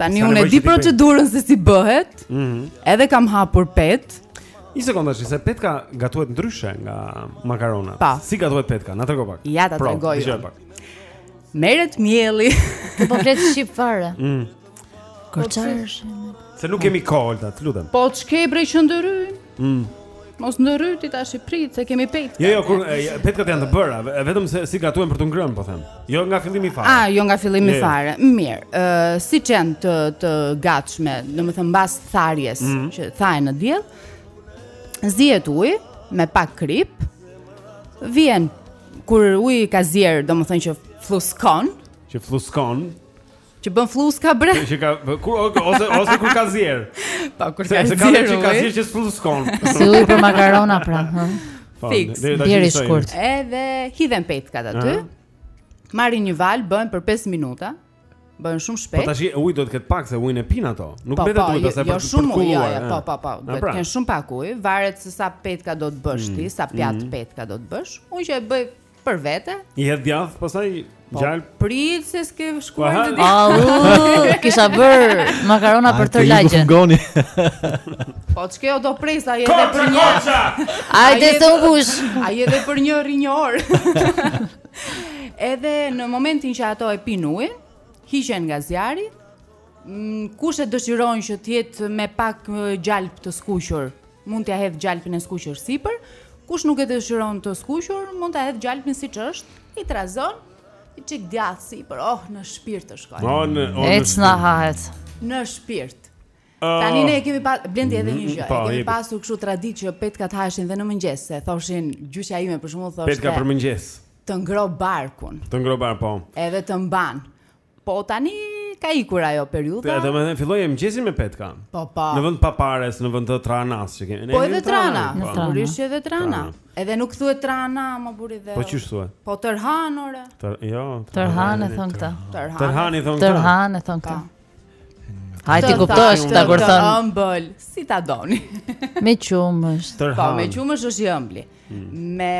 Tani unë e di procedurën se si bëhet. Ëh. Mm edhe kam hapur petë. Një sekondë tash, se petka gatuhet ndryshe nga makaronat. Pa. Si gatuhet petka? Na trego pak. Ja ta tregoj. Dëgjoj pak. Merret mielli. Ti po flet shqip fare. Mm. Korçarçe. Po, se nuk kemi kohë, të lutem. Po ç'ke bre qendrën? Mm. Mos ndërhy ti tashi, prit se kemi petkat. Jo, jo, kur petkat janë të bëra, vetëm se si gatuhen për të ngrënë, po them. Jo nga fillimi fare. Ah, jo nga fillimi jo. fare. Mirë. Ë, uh, siç janë të të gatshme, domethënë mbas tharjes mm -hmm. që thahen në diell, zihet uji me pak kripë. Vjen kur uji ka zier, domethënë që flluskon, që flluskon, Që bën flluska bre. Që ka kur ose ose kur ka zier. Po kur ka zier. Se ka që ka zier që flluskon. Si uji për makarona pra, hë. Po, Fiks. I bie shkurt. Edhe hidhen petkat aty. Marrin një valë, bëhen për 5 minuta. Bëhen shumë shpejt. Po tash uji do të ketë pak se ujin e pinë ato. Nuk bëhet po, po, duhet pastaj jo, për të kulluar. Jo, jo, po, po, po. Do të kenë shumë pak ujë, varet se sa petka do të bësh mm, ti, sa pjatë mm. petka do të bësh. Unë që e bëj Për vete. I hedh djath, pastaj po, gjalp. Po prit se s'ke shkuar në djath. Au, kisha bërë makarona për tërë lagjen. Po ç'ke o do presë ai edhe për një. Hajde të mbush. Ai edhe për një rrinjor. Edhe në momentin që ato e pinë ujin, hiqen nga zjarri, Kush e dëshiron që të jetë me pak gjalp të skuqur, mund t'ia hedhë gjalpin e skuqur sipër. Kush nuk e dëshiron të skuqur, mund ta hedhë gjalpin siç është, i trazon, një çik djathë sipër, oh në shpirt të shkon. Oh, në, oh, në shpirt. na hahet. Në shpirt. Ah. Tani ne e kemi pas Blendi edhe një gjë. Po, e kemi pasur kështu traditë që petkat haheshin dhe në mëngjes, se thoshin gjyshja ime për stomakun thoshte. Petka për mëngjes. Të ngroh barkun. Të ngroh barkun, po. Edhe të mban. Po tani ka ikur ajo periudha. Po domethënë filloi mëngjesin me petka. Po po. Në vend papares, në vend të tranas që kemi. Po edhe trana, sigurisht edhe trana. Edhe nuk thuhet trana, më mburri dhe. Po qysh thuhet? Po tërhan ore. Tër, jo. Tërhan i thonë këta. Tërhan i thonë këta. Tërhan i thonë këta. Hajt t'i kuptosh këta kur thonë. Të ëmbël, si ta doni. Me qumësh. Po me qumësh është i ëmbël. Hmm. Me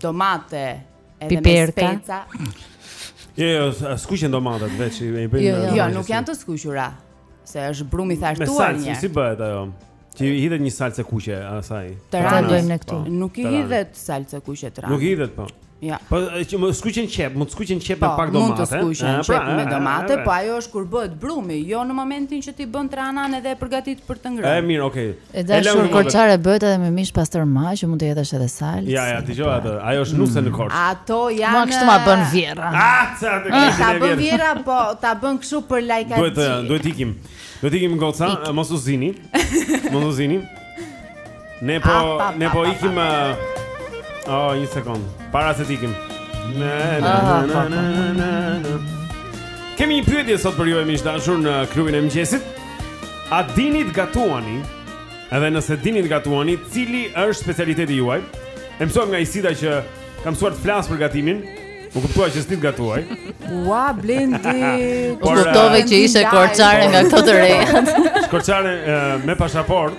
domate edhe me speca. Jo, jo, skuqen domatet veç i bëjnë. Jo, jo, jo nuk janë të skuqura. Se është brumi i thartuar një. Me salcë si bëhet ajo? Ti i hidhet një salcë e kuqe asaj. Tranan e bëjmë ne këtu. Po. Nuk i hidhet salcë e kuqe tranës. Nuk i hidhet po. Ja. Po që mund skuqen qepë, mund të skuqen qepë me po, pak domate. Po, mund të skuqen qepë pra, me domate, po ajo është kur bëhet brumi, jo në momentin që ti bën tranan edhe e përgatit për të ngrënë. Ë mirë, okay. E dashur korçare bëhet edhe me mish pastërma që mund të jetë edhe salcë. Ja, ja, dëgjoje atë. Ajo është nuse në Korçë. Ato janë. Ma kështu ma bën vjerra. Ah, sa të ke. Ta bën vjerra, po ta bën kështu për lajkat. Duhet eh, duhet ikim. Duhet ikim goca, eh, mos u zini. Mos u zini. Ne po ah, ne po ikim. Eh, oh, një sekond. Para se të ikim. Ah, Kemi një pyetje sot për ju e miq të dashur në klubin e mëngjesit. A dini të gatuani? Edhe nëse dini të gatuani, cili është specialiteti juaj? E mësuam nga Isida që kam mësuar të flas për gatimin. U kuptua që s'di të gatuaj. Ua Blendi. U kuptove që ishe korçare nga këto të reja. Korçare me pasaportë.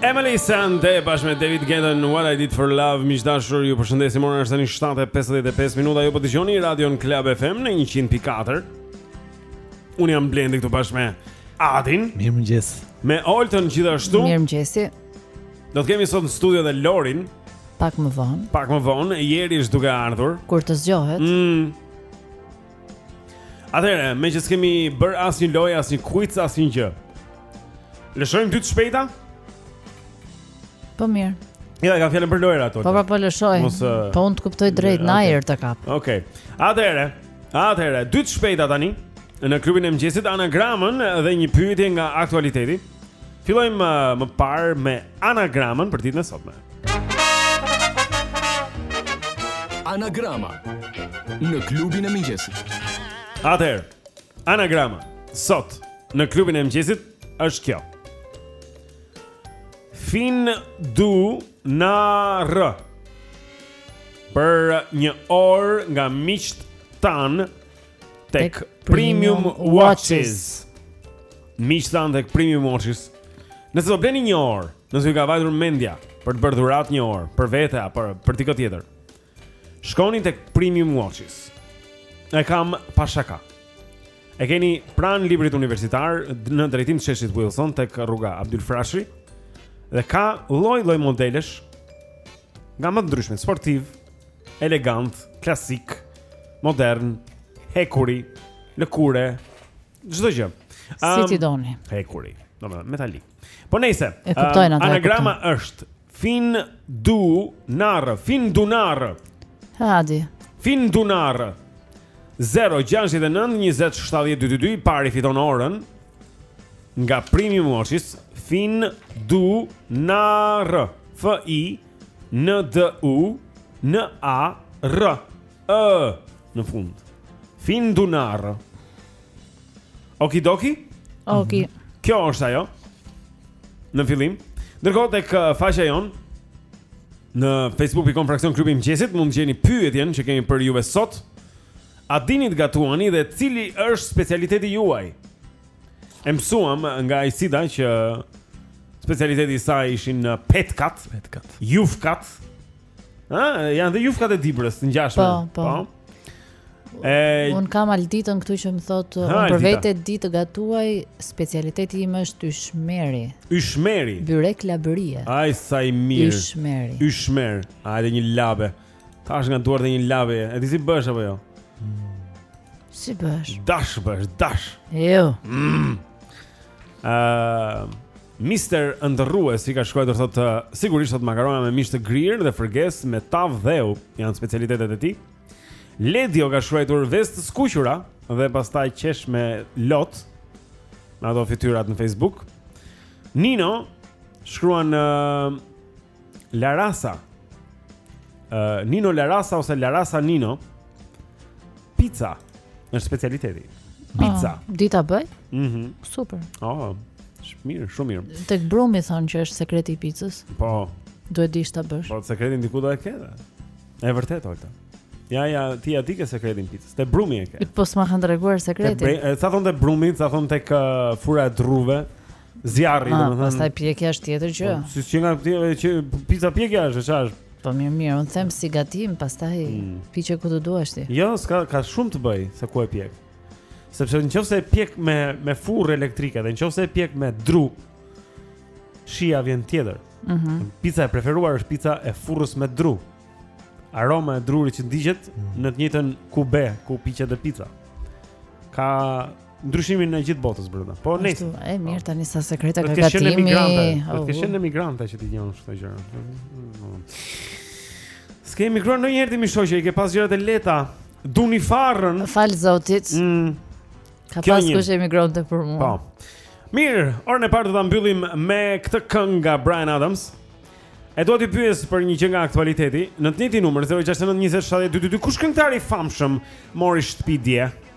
Emeli Sandé bashkë me David Guetta në What I Did For Love Miq të dashur, ju përshëndesim ora është tani 7.55 minuta Ju po dëgjoni radion Club FM në 100.4 Unë jam Blendi këtu bashkë me Adin Mirëmëngjes Me Oltën gjithashtu Mirëmëngjesi Do të kemi sot në studio dhe Lorin Pak më vonë Pak më vonë, Jeri është duke ardhur Kur të zgjohet mm, Atëherë, meqë s'kemi bërë asnjë lojë, asnjë kuic, asnjë gjë. Lëshojmë dy të shpejta? Po mirë. Ja, e ka fjalën për lojëra ato. Po pra, po lëshoj. Mos, uh, po unë të kuptoj drejt okay. najer të kap. Okej. Okay. Atëherë, atëherë, dy të shpejta tani në klubin e mëngjesit anagramën dhe një pyetje nga aktualiteti. Fillojmë uh, më parë me anagramën për ditën e sotme. Anagrama në klubin e mëngjesit. Atëherë, anagrama sot në klubin e mëngjesit është kjo. Fin du na rë Për një orë nga miqtë tanë tek Premium Watches. Miqtë tanë tek Premium Watches. Nëse do bleni një orë, nëse ju ka vajtur mendja për të bërë dhuratë një orë për vete apo për dikë tjetër. Shkoni tek Premium Watches. E kam pa shaka. E keni pranë librit universitar në drejtim të sheshit Wilson tek rruga Abdyl Frashëri dhe ka lloj-lloj modelesh Nga më të ndryshme, sportiv, elegant, klasik, modern, hekuri, lëkure, çdo gjë. Um, si t'i doni. Hekuri, domethënë metalik. Po nejse, e kuptoj um, Anagrama është Fin du nar, fin du nar. Hajdi. Fin du nar. 0 6 9 20 7 2 2 I pari fiton orën Nga Premium Watches Fin du nar. Fin du nar. F I N D U N A R Ë në fund. Findunar. Okidoki? Oki. Mhm. Kjo është ajo. Në fillim. Ndërkohë tek uh, faqja jonë në facebook.com fraksion klubi i mëngjesit mund të gjeni pyetjen që kemi për juve sot. A dini të gatuani dhe cili është specialiteti juaj? E mësuam nga Aisida që specialiteti i saj ishin petkat, petkat. Jufkat. Ë, janë dhe jufkat e Dibrës, të ngjashme. Po, po. po. E unë kam Alditën këtu që më thotë unë për vete di të gatuaj specialiteti im është yshmeri. Yshmeri. Byrek labërie. Ai sa i mirë. Yshmeri. Yshmer. Ja dhe një labe. Tash nga duart e një labi. E di si bëhesh apo jo? Si bësh? Dash bësh, dash. Jo. Mm. Uh, Mister Ëndrrues i ka shkruar thotë uh, sigurisht sot makarona me mish të grirë dhe fërgesë me tavë dheu janë specialitetet e tij. Ledio ka shkruar vezë të skuqura dhe pastaj qesh me lot me ato fytyrat në Facebook. Nino shkruan uh, Larasa. Uh, Nino Larasa ose Larasa Nino. Pizza është specialiteti. Pizza. Oh, di ta bëjë? Mhm. Mm Super. Oh, shumë mirë, shumë mirë. Tek brumi thonë që është sekreti i pizzës. Po. Duhet të dish ta bësh. Po sekretin diku do e ke. Është vërtet ojta. Ja ja, ti a di ku e ke sekretin e pizzës. Te brumi e ke. Po s'ma kanë treguar sekretin. Ca thonë te brumi, ca thonë tek uh, furra e druve. zjarri, ah, domethënë. Pastaj pjekja është tjetër gjë. Po, si që nga që pizza pjekja është, çfarë është? Po mirë, mirë, un them si gatim, pastaj mm. piqe ku të duash ti. Jo, s'ka ka shumë të bëjë se ku e pjek. Sepse nëse e pjek me me furrë elektrike dhe nëse e pjek me dru, shija vjen tjetër. Ëh. Mm -hmm. Pizza e preferuar është pizza e furrës me dru. Aroma e drurit që digjet mm. në të njëjtën kube ku piqet dhe pizza. Ka ndryshimin e gjithë botës brenda. Po ne. E mirë tani sa sekrete ka gatimi. Do të kishe emigruar që t'i dije këto gjëra. S'ke emigruar ndonjëherë ti moj shoqe, i ke pas gjërat e lehta. Duni farrën. Falë Zotit. Mm. Ka pas kush emigronte për mua. Po. Mirë, orën e parë do ta mbyllim me këtë këngë nga Bryan Adams. E do t'ju pyes për një gjë nga aktualiteti, në të njëjtin numër 0692070222 kush këngëtar i famshëm mori shtëpi dje?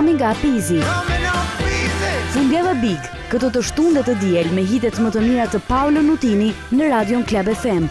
Coming up easy. Fundjava Big, këtë të shtunë dhe të diel me hitet më të mira të Paolo Nutini në radion Club FM.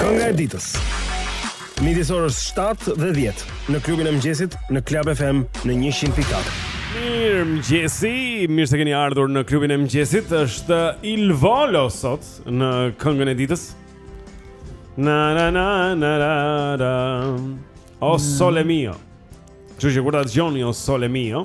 Kënga e ditës. Midis orës 7 dhe 10 në klubin e mëngjesit në Club FM në 100.4. Mirë mëngjesi, mirë se keni ardhur në klubin e mëngjesit. Është Il Volo sot në këngën e ditës. Na na na na na. na. O sole mio. Ju jeni kur ta dëgjoni o sole mio.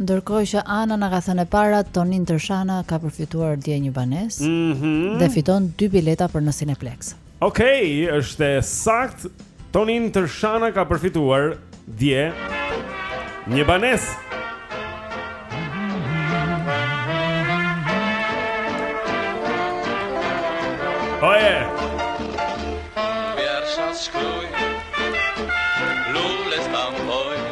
Ndërkohë që Ana na ka thënë e para Tonin Tërshana ka përfituar dje një banesë dhe fiton dy bileta për në Cineplex. Okej, është e saktë. Tonin Tërshana ka përfituar dje një banesë. Oh yeah.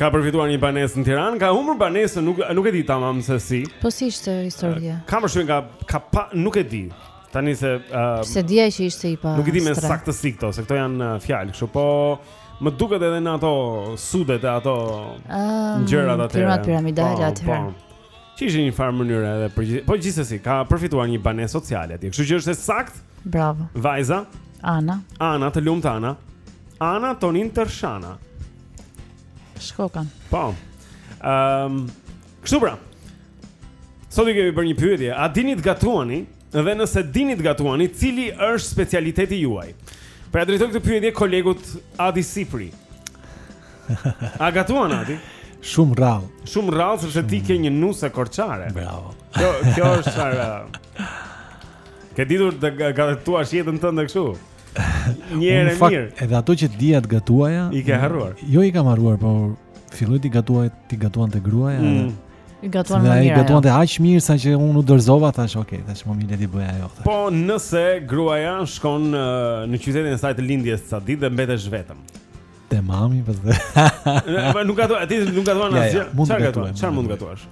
Ka përfituar një banesë në Tiranë, ka humbur banesën, nuk nuk e di tamam se si. Po si ishte historia? Kam përshtypjen nga ka pa, nuk e di. Tani se uh, Se dija që ishte i pa. nuk e di me stre. saktësi këto, se këto janë uh, fjalë kështu, po më duket edhe në ato Sudet e ato Ah, gjërat atëherë. Firmat piramidale Po, atëherë. Po. Që ishin një farë mënyre edhe për gjithë, po gjithsesi ka përfituar një banesë sociale atje. Kështu që është e saktë, Bravo. vajza, Ana. Ana të lumtë Ana. Ana Tonin Tërshana. Shkokan. Po. Ehm, um, kështu pra. Sot i kemi bërë një pyetje, a dini të gatuani? Dhe nëse dini të gatuani, cili është specialiteti juaj? Po ia drejtoj këtë pyetje kolegut Adi Sifri. A gatuan Adi? Shumë rrallë. Shumë rrallë sepse ti ke një nuse korçare. Bravo. Kjo kjo është çfarë. Ke ditur të gatuash jetën tënde kështu? Njëherë e mirë. Edhe ato që dija të gatuaja, i ke harruar. Jo i kam harruar, po filloi t'i gatuajë, t'i gatuante gruaja. Mm. I gatuan më mirë. I gatuante aq mirë saqë unë u dorëzova, thashë, "Ok, tash më mirë t'i bëjë ajo." Po, nëse gruaja shkon në qytetin e saj të lindjes ca ditë dhe mbetesh vetëm. Te mami pas. Po nuk gatuan, ti nuk gatuan asgjë. Çfarë gatuan? Çfarë mund të gatuash?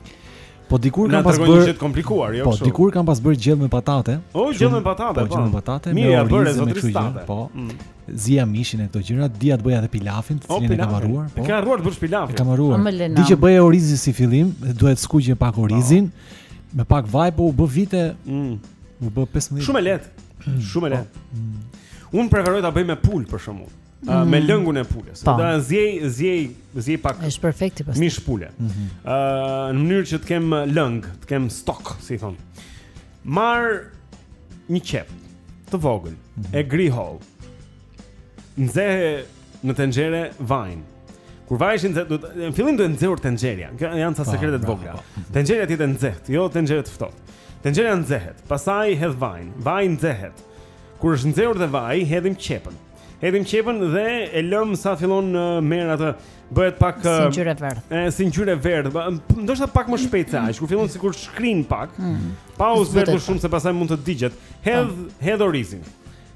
Po dikur kam pas bërë gjëra të komplikuara, jo po, kështu. Po dikur kam pas bërë gjellë me patate. O gjellë me patate, po. Po gjellë me patate, me oriz me kështu gjë. Po. Mm. Zieja mishin e këto gjëra, dija të bëja edhe pilafin, të cilin e kam harruar, po. E ke harruar të bësh pilafin. E kam harruar. Di që bëja orizi si fillim, duhet të skuqje pak po. orizin. Me pak vaj po u bënë vite. Mm. U bënë 15. Shumë lehtë. Shumë lehtë. Mm. Unë preferoj ta bëj me pulë për shkakun. Uh, me mm. lëngun e pulës. Po. Do ta ziej, ziej, ziej pak. Është perfekt pastaj. Mish pule. Ëh, mhm. uh, në mënyrë që të kem lëng, të kem stok, si thonë. Marr një qepë të vogël, mm -hmm. e grij hollë. Nxeh në tenxhere vajin. Kur vajin se duhet në fillim duhet nxehur tenxherja. Këto janë ca po, sekrete të vogla. Tenxherja të jetë e nxehtë, jo tenxhere e ftohtë. Tenxherja nxehet, pastaj hedh vajin. Vaji nxehet. Kur është nxehur dhe vaji, hedhim qepën. Hedhim qepën dhe e lëmë sa fillon e merr atë Bëhet pak Si ngjyrë e verdhë, Si ngjyrë e verdhë Ndoshta pak më shpejt se aq Kur fillon sikur shkrin pak mm. Pa u zverdhur shumë se pastaj mund të digjet Hedh, oh. hedh orizin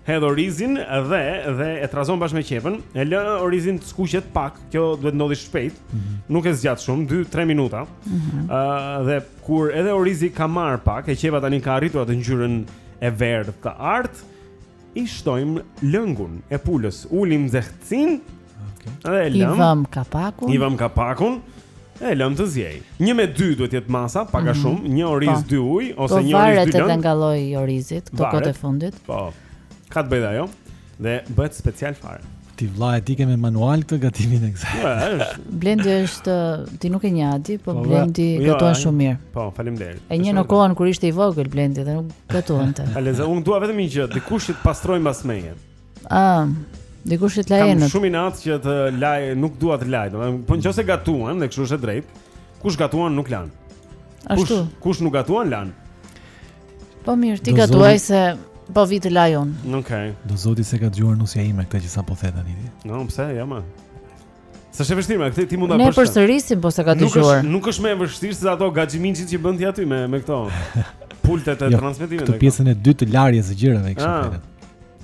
Hedh orizin dhe, dhe e trazon bashkë me qepën E lë orizin të skuqet pak Kjo duhet të ndodhë shpejt mm -hmm. Nuk e zgjat shumë 2-3 minuta mm -hmm. uh, Dhe kur edhe orizi ka marrë pak E qepa tani ka arritur atë ngjyrën e verdhë të artë I shtojmë lëngun e pulës, ulim nxehtësinë. Okej. Okay. Dhe lëmë. I vëm kapakun. I vëmë kapakun. E lëmë të ziejë. 1 me 2 duhet të jetë masa, pak a mhm. shumë, një oriz po. dy ujë ose po një oriz dy lëng. Po varet edhe nga lloji i orizit, këto kohët e fundit. Po. Ka të bëjë ajo dhe bëhet special fare. Ti vlla e di ke me manual këtë gatimin e kësaj. Po, është. Blendi është ti nuk e njeh atë, po, po Blendi jo, gatuan jo, shumë mirë. Po, faleminderit. E njoh në kohën kur ishte i vogël Blendi dhe nuk gatuante. Aleza, unë dua vetëm një gjë, dikush që të pastrojë mbas meje. Ah, dikush që të lajë. Kam shumë inat që të laj, nuk dua të laj, domethënë, po nëse gatuan, dhe kështu është e drejtë. Kush gatuan nuk lan. Ashtu. Kush, kush nuk gatuan lan. Po mirë, ti gatuaj se po vij t'i laj unë. Okej. Okay. Do zoti s'e ka dëgjuar nusja ime këtë që sapo the tani ti. No, pse jam? Ja, Sa është e vështirë me këtë ti mund ta bësh. Ne përsërisim po s'e ka dëgjuar. Nuk është nuk është më e vështirë se ato gaxhiminçit që bën ti aty me me këto pultet e jo, transmetimit. Këtë pjesën e dytë të larjes së gjërave këtu ah. fjalë.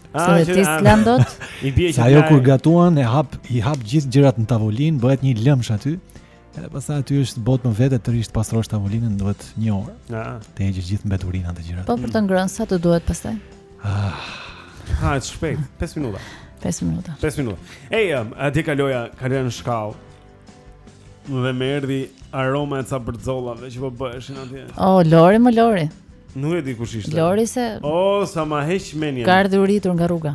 Ah, se ti s'lan dot. I bie që ajo kur gatuan e hap i hap gjithë gjërat në tavolinë, bëhet një lëmsh aty. Edhe pastaj aty është botë më vete të rrish të pastrosh tavolinën duhet një orë. Ja. Të heqësh gjithë mbeturinat e gjërave. Po për të ngrënë sa të duhet pastaj? Ah. Ha, është shpejt. 5 minuta. 5 minuta. 5 minuta. Ej, um, atje kaloja, kaloja në shkallë. Dhe më erdhi aroma e ca bërxollave që po bëheshin atje. Oh, Lori, më Lori. Nuk e di kush ishte. Lori se Oh, sa ma heq mendjen. Ka ardhur rritur nga rruga.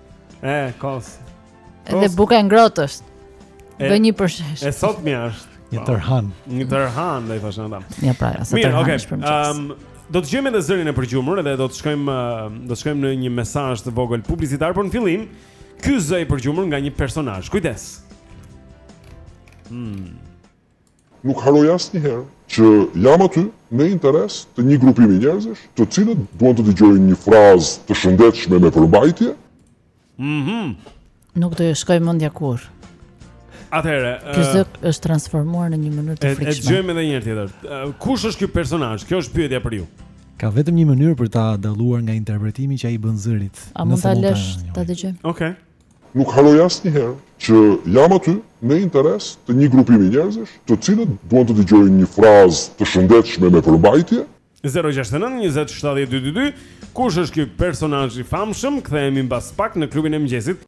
E, kos. Edhe buka e ngrohtë është. Dhe një përshesh. E sot më është. Një po. trahan. Një trahan, do i thashë ata. Ja pra, sa të hanë shpërmend. Ehm, do të dëgjojmë edhe zërin e përgjumur dhe do të shkojmë ehm, do të shkojmë në një mesazh të vogël publicitar, por në fillim ky zë i përgjumur nga një personazh. Kujdes. Hmm. Nuk harroj asnjëherë që jam aty në interes të një grupimi njerëzish, të cilët duan të dëgjojnë një frazë të shëndetshme me përmbajtje. Mhm. Mm Nuk do ju shkojë mendja kurrë. Atëherë, ky zë është transformuar në një mënyrë të frikshme. E dëgjojmë edhe një herë tjetër. Kush është ky personazh? Kjo është pyetja për ju. Ka vetëm një mënyrë për ta dalluar nga interpretimi që ai i bën zërit. A mund ta lësh ta dëgjojmë? Okej. Okay. Nuk harroj asnjëherë që jam aty në interes të një grupimi njerëzish, të cilët duan të dëgjojnë një frazë të shëndetshme me përmbajtje, Zero gjashtëdhjetë e nëntë, njëzet, shtatëdhjetë, dy, dy, dy, Kush është ky personazh i famshëm? Kthehemi mbas pak në Klubin e mëngjesit.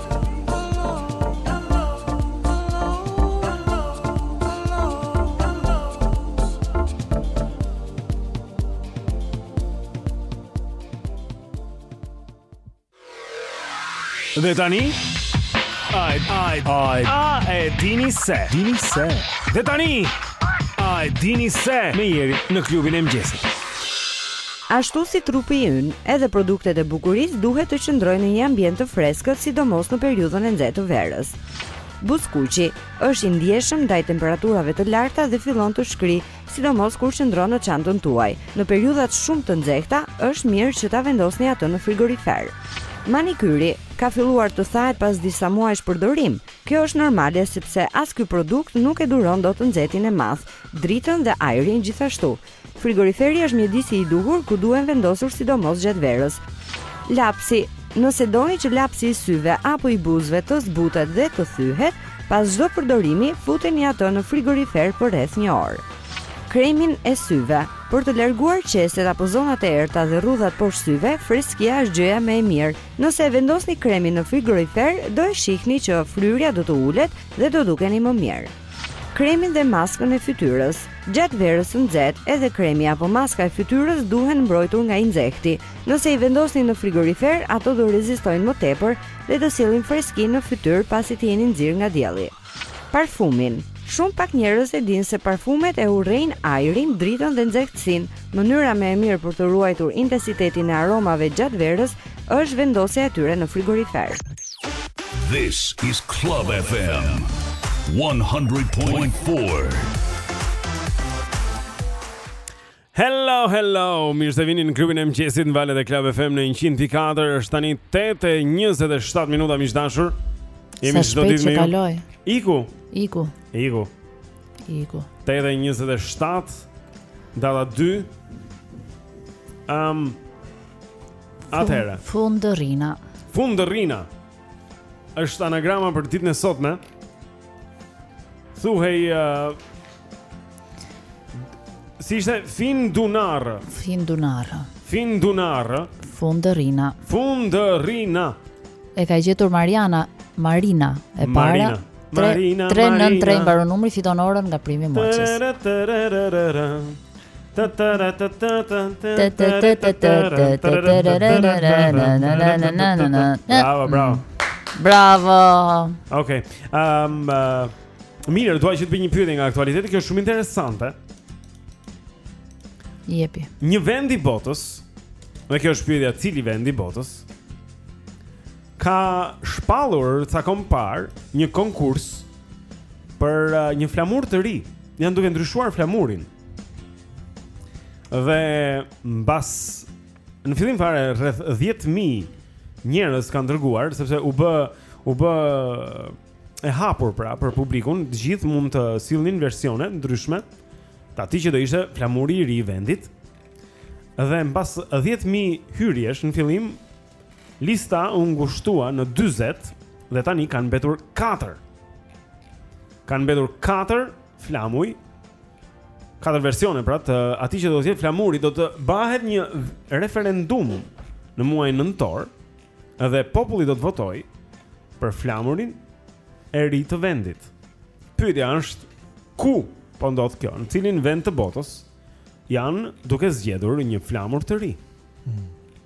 Dhe tani A a a a e dini se dini se Dhe tani A e dini se me Jerin në Klubin e mëngjesit Ashtu si trupi ynë, edhe produktet e bukurisë duhet të qëndrojnë në një ambient të freskët, sidomos në periudhën e nxehtë të verës. Buzëkuqi është i ndjeshëm ndaj temperaturave të larta dhe fillon të shkrijë, sidomos kur qëndron në çantën tuaj. Në periudhat shumë të nxehta, është mirë që ta vendosni atë në frigorifer. Manikyri ka filluar të thahet pas disa muajsh përdorim. Kjo është normale sepse as ky produkt nuk e duron dot nxehtin e madh, dritën dhe ajrin gjithashtu. Frigoriferi është mjedisi i duhur ku duhen vendosur sidomos gjatë verës. Lapsi, Nëse doni që lapsi i syve apo i buzëve të zbutet dhe të thyhet, pas çdo përdorimi futeni atë në frigorifer për rreth një orë. Kremin e syve, Për të larguar qeset apo zonat e errëta dhe rrudhat poshtë syve, freskia është gjëja më e mirë. Nëse e vendosni kremin në frigorifer, do e shihni që fryrja do të ulet dhe do dukeni më mirë. Kremin dhe maskën e fytyrës. Gjatë verës së nxehtë, edhe kremi apo maska e fytyrës duhen mbrojtur nga i nxehti. Nëse i vendosni në frigorifer, ato do rezistojnë më tepër dhe të sjellin freskinë në fytyrë pasi të jeni nxirë nga dielli. Parfumin. Shumë pak njerëz e dinë se parfumet e urrejnë ajrin, dritën dhe nxehtësinë. Mënyra më e mirë për të ruajtur intensitetin e aromave gjatë verës është vendosja e tyre në frigorifer. This is Club FM 100.4. Hello, hello. Mirë se vini në Klubin e mëngjesit në valët e Club FM në 104. Është tani 8:27 minuta miq të dashur. Sa shpejt që kaloi. Iku. Iku. Iku. Iku. 8:27 data 2. Ëm Atëherë. Fundërrina. Fundërrina. Është anagrama për ditën e sotme. Thuhej uh, Si ishte fin dunar. Fin dunar. Fin dunar. Fundërrina. Fundërrina. E ka gjetur Mariana, Marina e para. Marina. Marina, 3, 3, 9, 3 mbaron numri fiton orën nga Primi Watches. Bravo, bravo. Bravo. Okej. Ehm, mirë, dua që të bëj një pyetje nga aktualiteti, kjo është shumë interesante. Jepi. Një vend i botës, dhe kjo është pyetja, cili vend i botës? ka shpallur ca kohë më parë një konkurs për uh, një flamur të ri. Janë duke ndryshuar flamurin. Dhe mbas në fillim fare rreth 10000 njerëz kanë dërguar sepse u bë u bë e hapur pra për publikun, të gjithë mund të sillnin versione ndryshme të atij që do ishte flamuri i ri i vendit. Dhe mbas 10000 hyrjesh në fillim Lista u ngushtua në 40 dhe tani kanë mbetur 4. Kanë mbetur 4 flamuj. Katër versione pra të atij që do të jetë flamuri do të bëhet një referendum në muajin nëntor dhe populli do të votojë për flamurin e ri të vendit. Pyetja është ku po ndodh kjo? Në cilin vend të botës janë duke zgjedhur një flamur të ri? Hmm.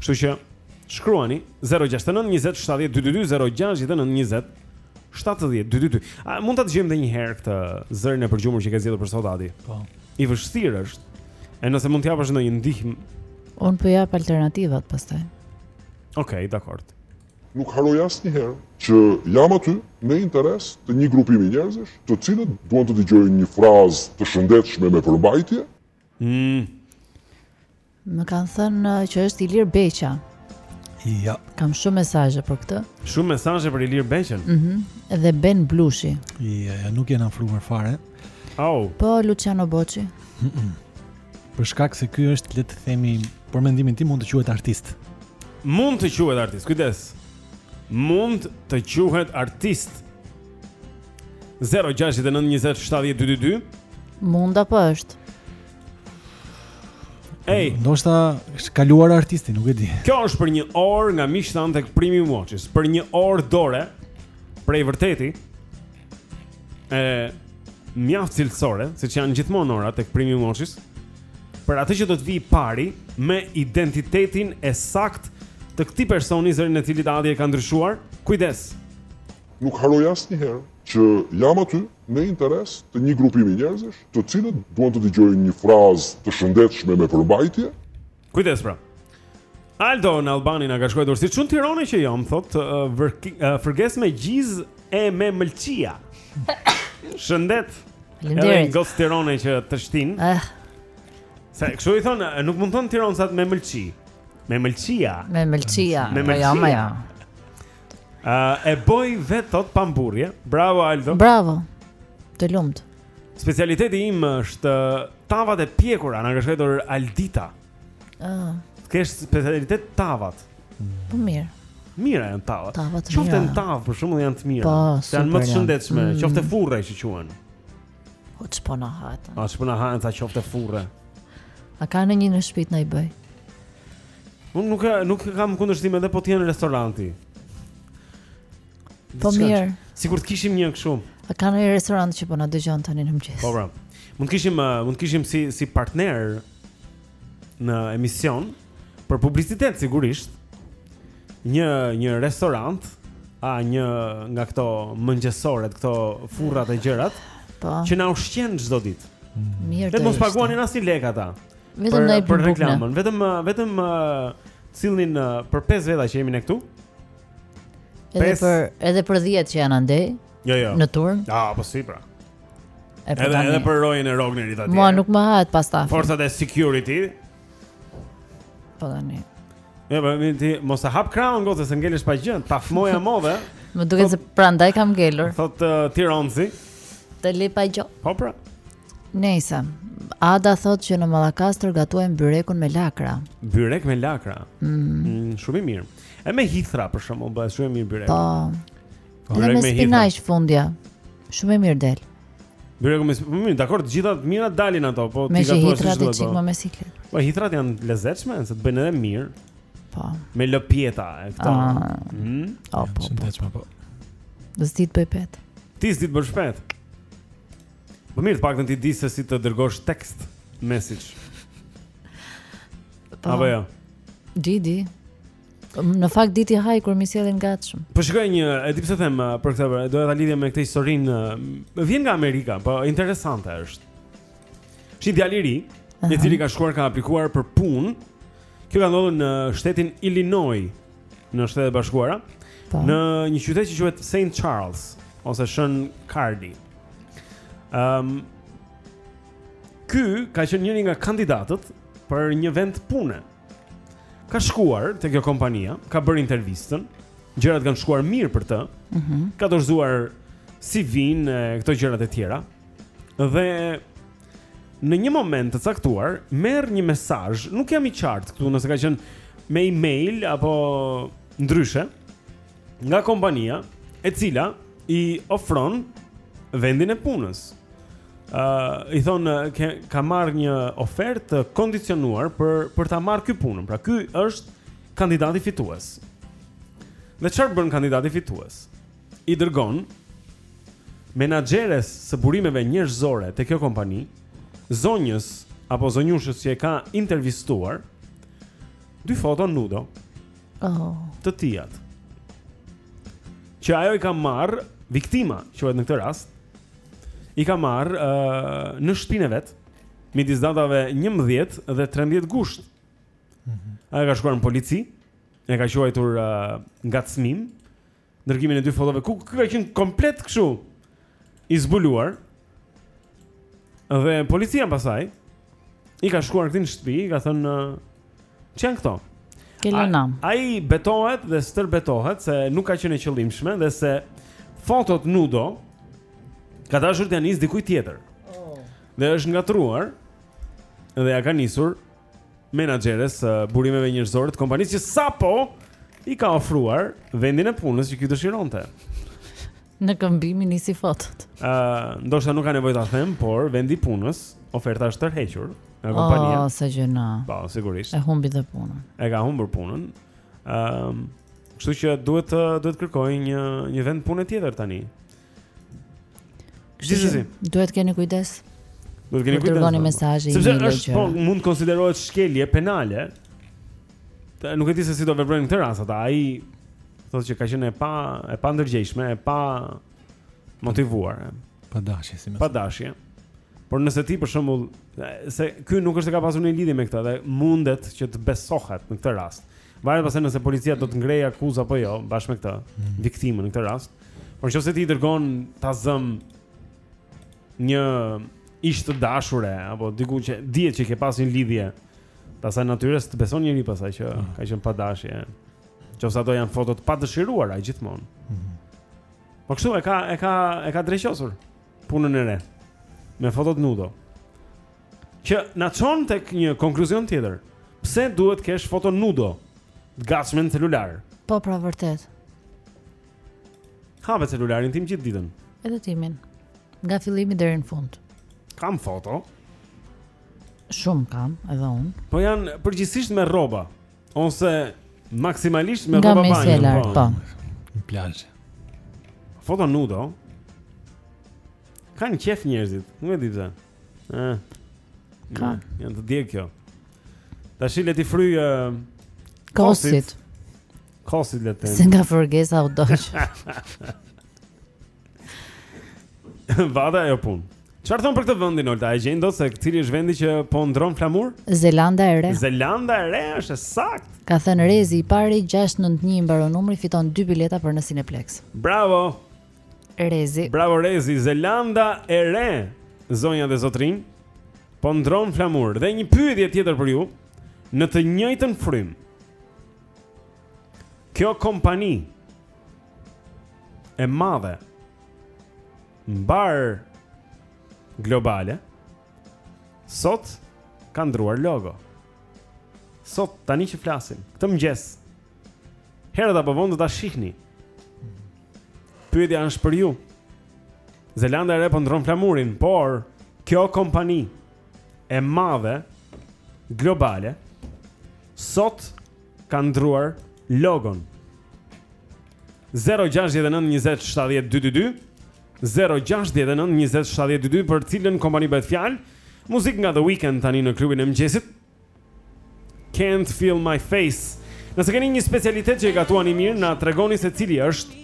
Kështu që shkruani 069 20 70 222 069 20 70 222. A mund ta dëgjojmë edhe një herë këtë zërin e përgjumur që ke zgjedhur për sot Adi? Po. I vështirë është. E nëse mund të japësh ndonjë ndihmë. Unë po jap alternativat pastaj. Okej, dakord. Nuk harroj asnjëherë që jam aty në interes të një grupimi njerëzish, të cilët duan të dëgjojnë një frazë të shëndetshme me përmbajtje. Mm. Më kanë thënë uh, që është Ilir Beqja. Jo. Kam shumë mesazhe për këtë. Shumë mesazhe për Ilir Beqen. Mhm. Edhe Ben Blushi. Jo, ja, nuk janë afruar fare. Au. Po Luçiano Boçi. Mm -mm. Për shkak se ky është le të themi, për mendimin tim mund të quhet artist. Mund të quhet artist. Kujdes. Mund të quhet artist. 069 20 70 222. Mund apo është? Ej, do të është kaluar artisti, nuk e di. Kjo është për një orë nga miqtë tanë tek Primi Watches, për një orë dore prej vërteti. E mjaft cilësore, siç janë gjithmonë orët tek Primi Watches. Për atë që do të vijë i pari me identitetin e saktë të këtij personi zërin e të cilit Adi e ka ndryshuar. Kujdes. Nuk harroj asnjëherë që jam aty në interes të një grupimi njerëzish, të cilët duan të dëgjojnë një frazë të shëndetshme me përmbajtje. Kujdes pra. Aldo në Albani na ka shkruar si çun Tirone që jam, thot, fërges me gjiz e me mëlçia. Shëndet. Edhe në goc Tirone që teshtin. Eh. Se kështu i thon, nuk mund të thon Tironsat me mëlçi. Me mëlçia. Me mëlçia. Po jo, më jo. Ë uh, e bëj vet thot pa mburrje. Bravo Aldo. Bravo. Të lumt. Specialiteti im është tavat e pjekura, na ka shkruar Aldita. Ë. Uh. Ke specialitet tavat. Po mirë. Të mira janë tavat. Tavat mira. Qofte në tavë, për shembull janë të mira. Po, super. Janë më të shëndetshme, mm. qofte furre që quhen. Po çpo na hahet. Po çpo na hahet ca qofte furre. A ka ndonjë në shpi t'na i bëj? Unë nuk nuk kam kundërshtim edhe po të jenë restoranti. Po mirë. Sikur të kishim një kështu. A ka ndonjë restorant që po na dëgjon tani në mëngjes? Po pra. Mund të kishim uh, mund të kishim si si partner në emision, për publicitet sigurisht. Një një restorant a një nga këto mëngjesoret, këto furrat e gjërat. Po. Që na ushqen çdo ditë. Mirë. Vetëm mos paguajnë asnji lek ata. Vetëm na e për reklamën. Vetëm vetëm sillnin për 5 veta që jemi ne këtu. Edhe pes... për edhe për 10 që janë andej. Jo, jo. Në turn. Ah, po si pra. E edhe edhe për rojën e Rognerit atje. Mua nuk më hahet pas ta. Forcat e security. Po tani. Ja, po më ti mos e hap krahun gocë se ngelesh pa gjë, thotë fjala, moj. Më duket se prandaj kam ngelur. Thot uh, Tironsi. Të le pa gjë. Po pra. Nejse, Ada thot që në Mallakastër gatuajnë byrekun me lakra. Byrek me lakra. Mm. Mm, shumë i mirë. E me hithra për shembull bëhet shumë i mirë byrek. Po. Byrek me, me spinaq fundja. Shumë i mirë del. Byreku me spinaq, mm, dakor, të gjitha të mira dalin ato, po t'i gatuash. Me hithra një çik më me siklet. Po hithrat janë të lezetshme, se të bëjnë edhe mirë. Po. Me lëpjeta e këto. Ah. Mm. Oh, po. Shumë të çma po. Do të bëj petë. Ti s'di të bësh petë. Po mirë të paktën ti di se si të dërgosh tekst message. Po. Apo jo. Di di. Në fakt di t'i ha kur m'i sjellin gatshëm. Po shikoj një, e di pse them uh, për këtë, pra, doja ta lidhja me këtë historinë. Uh, vjen nga Amerika, po interesante është. Një djalë i ri, i cili ka shkuar ka aplikuar për punë. Kjo ka ndodhur në shtetin Illinois në Shtetet e Bashkuara, po. në një qytet që quhet St. Charles ose Shën Karli. Ëm um, Ky ka qenë njëri nga kandidatët për një vend pune. Ka shkuar te kjo kompania, ka bërë intervistën, gjërat kanë shkuar mirë për të. Ëh. Mm -hmm. Ka dorëzuar CV-n e këto gjërat e tjera. Dhe në një moment të caktuar merr një mesazh, nuk jam i qartë këtu nëse ka qenë me email apo ndryshe nga kompania e cila i ofron vendin e punës. Ë uh, i thonë, ka marrë një ofertë të kondicionuar për për ta marrë ky punën. Pra ky është kandidati fitues. Dhe çfarë bën kandidati fitues? i dërgon menaxheres së burimeve njerëzore te kjo kompani, zonjës apo zonjushës që e ka intervistuar dy foto nudo. Oh. Të tijat. Që ajo i ka marrë viktima, quhet në këtë rast. I ka marrë uh, në shtëpinë e vet midis datave 11 dhe 13 gusht. Mm -hmm. Ajo ka shkuar në polici, e ka quajtur uh, ngacmim dërgimin e dy fotove ku ky ka qenë komplet kështu i zbuluar. Dhe policia pasaj i ka shkuar këtij në shtëpi, i ka thënë ç'janë këto. Kelenam. Ai betohet dhe stërbetohet se nuk ka qenë e qëllimshme dhe se fotot nudo ka dashur t'ia nisë dikujt tjetër. Oh. Dhe është ngatërruar dhe ia ka nisur menaxheres së burimeve njerëzore të kompanisë që sapo i ka ofruar vendin e punës që ky dëshironte. Në këmbim i nisi fotot. Ë, uh, ndoshta nuk ka nevojë ta them, por vendi i punës, oferta është tërhequr nga oh, kompania. Oh, sa gjynah. Po, sigurisht. E humbi punën. E ka humbur punën. Ëm, um, kështu që duhet të duhet të kërkojë një një vend pune tjetër tani. Gjithsesi, duhet keni kujdes. Duhet keni kujdes. Dërgoni mesazhe email. Sepse është po mund të konsiderohet shkelje penale. Të, nuk e di se si do veprojnë në këtë rast ata. Ai thotë që ka qenë e pa e pandërgjegjshme, e pamotivuar. Pa dashje si më. Pa dashje. Por nëse ti për shembull se ky nuk është se ka pasur një lidhje me këtë dhe mundet që të besohet në këtë rast. Varet pastaj nëse policia do të ngrejë akuzë apo jo bashkë me këtë mm. viktimën në këtë rast. Po në qoftë se ti dërgon ta zëm një ish të dashurë apo diku që dihet që ke pasur një lidhje të asaj natyre, të beson njeri pastaj që mm. ka qenë pa dashje. Që ato janë foto të padëshiruara gjithmonë. Mm -hmm. Po kështu e ka e ka e ka dreqosur punën e re me fotot nudo. Që na çon tek një konkluzion tjetër. Pse duhet të kesh foto nudo të gatshme në celular? Po pra vërtet. Hape celularin tim gjithë ditën. Edhe timin. Nga fillimi deri në fund. Kam foto. Shumë kam, edhe unë. Po janë përgjithësisht me rroba ose maksimalisht me rroba banjo. Nga po. po. Në plazh. Foto nudo. Kanë qejf njerëzit, nuk e di pse. Ëh. Ka. Ja të djeg kjo. Tashi le t'i fryj uh, kosit. Kosit le të. Se nga qulli u dogj. Vajti ajo punë. Çfarë thonë për këtë vendin Olta? E gjejnë dot se cili është vendi që po ndron flamur? Zelanda e Re. Zelanda e Re është saktë. Ka thënë Rezi i pari 691 mbaron numri fiton dy bileta për në Cineplex. Bravo. Rezi. Bravo Rezi, Zelanda e Re. Zonja dhe zotërinj, po ndron flamur dhe një pyetje tjetër për ju në të njëjtën frymë. Kjo kompani e madhe mbarë globale sot ka ndruar logo. Sot tani që flasim, këtë mëngjes. Herët apo vonë do ta shihni. Pyetja është për ju. Zelanda e Re po ndron flamurin, por kjo kompani e madhe globale sot ka ndruar logon. 0692070222 0692070222 për cilën kompani bëhet fjalë? Muzikë nga The Weeknd tani në klubin e mëngjesit. Can't feel my face. Nëse keni një specialitet që e gatuani mirë, na tregoni se cili është.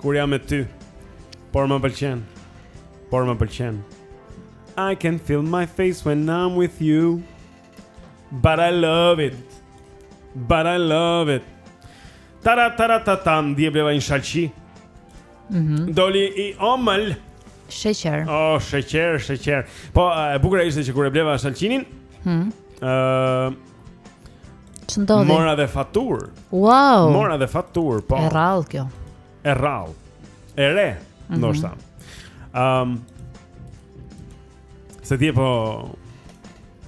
Kur jam me ty Por më pëlqen Por më pëlqen I can't feel my face when I'm with you But I love it But I love it Tara tara ta tam Dje bleva një shalqi mm -hmm. Doli i omël Sheqer Oh, sheqer, sheqer Po, e bukura ishte që kur e bleva shalqinin mm. uh, Ç'ndodhi? Mora dhe faturë. Wow. Mora dhe faturë, po. E rrallë kjo. E rrallë. E re, mhm. ndoshta. Ëm. Mm -hmm. um, se dje po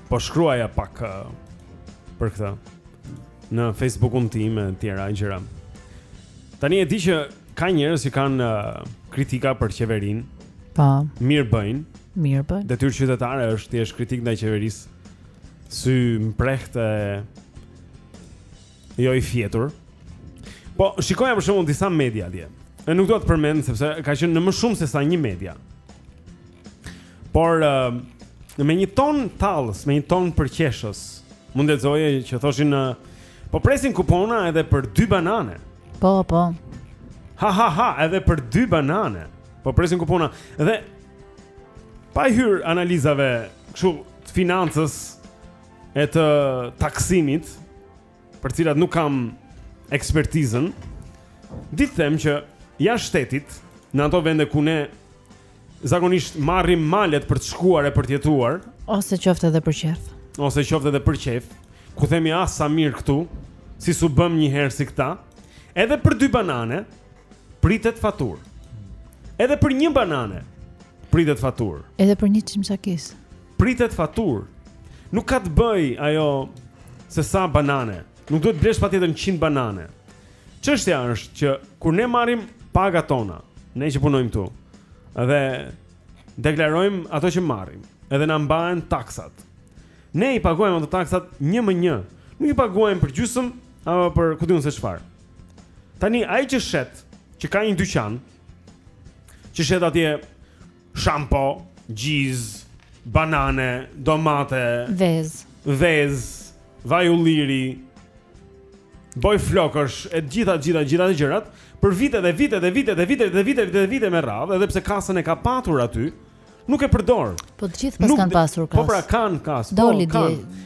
po shkruaja pak uh, për këtë në Facebookun tim e tjera gjëra. Tani e di që ka njerëz që kanë uh, kritika për qeverinë. Po. Mirë bëjnë. Mirë bëjnë. Detyrë qytetare është të jesh kritik ndaj qeverisë. Sy mprehtë e jo i fjetur. Po, shikoja për shembull disa media dje. E nuk dua t'i përmend sepse ka qenë në më shumë se sa një media. Por uh, me një ton tallës, me një ton përqeshës, mund të lexoje që thoshin uh, po presin kupona edhe për dy banane. Po, po. Ha ha ha, edhe për dy banane. Po presin kupona. Dhe Pa i hyrë analizave kështu të financës e të taksimit, për të cilat nuk kam ekspertizën, di të them që jashtë shtetit, në ato vende ku ne zakonisht marrim malet për të shkuar e për të jetuar, ose qoftë edhe për qejf. Ose qoftë edhe për qejf, ku themi as ah, sa mirë këtu, si s'u bëmë një herë si këta, edhe për dy banane, Pritet faturë. Edhe për një banane pritet faturë. Edhe për një çimçakiz. Pritet faturë. Nuk ka të bëjë ajo se sa banane. Nuk duhet të blesh patjetër 100 banane. Çështja është që kur ne marrim pagat tona, ne që punojmë këtu, dhe deklarojmë ato që marrim, edhe na mbahen taksat. Ne i paguajmë ato taksat një më një. Nuk i paguajmë për gjysmë apo për ku di unë se çfarë. Tani ai që shet, që ka një dyqan, që shet atje shampo, gjizë, banane, domate, vezë, vezë, vaj ulliri, bojë flokësh, e të gjitha, gjitha, gjitha këto gjërat, për vite dhe vite dhe vite dhe vite dhe vite dhe vite me radhë, edhe pse kasën e ka patur aty, mm Nuk e përdor. Po të gjithë pas kanë pasur kasë. Po pra kanë kasë, po kanë.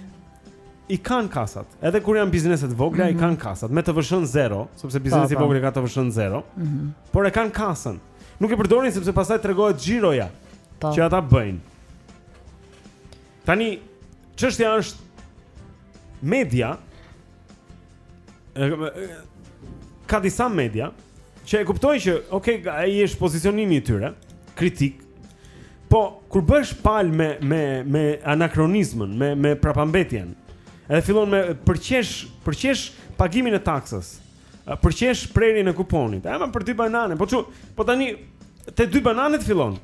I kanë kasat. Edhe kur janë biznese të vogla, mm -hmm. i mhm. kanë kasat me TVSH-në zero, sepse po, biznesi i po. vogël ka TVSH-në zero. Mm -hmm. Por e kanë kasën. Nuk e përdorin sepse pastaj tregohet xhiroja po. që ata bëjnë. Tani çështja është media ka disa media që e kuptoj që ok, ai është pozicionimi i tyre kritik. Po kur bëhesh palë me me me anakronizmin, me me prapambetjen, edhe fillon e përqesh, përqesh pagimin e taksës. Përqesh prerjen e kuponit. Ëh, për dy banane. Po çu, po tani te dy bananet fillon.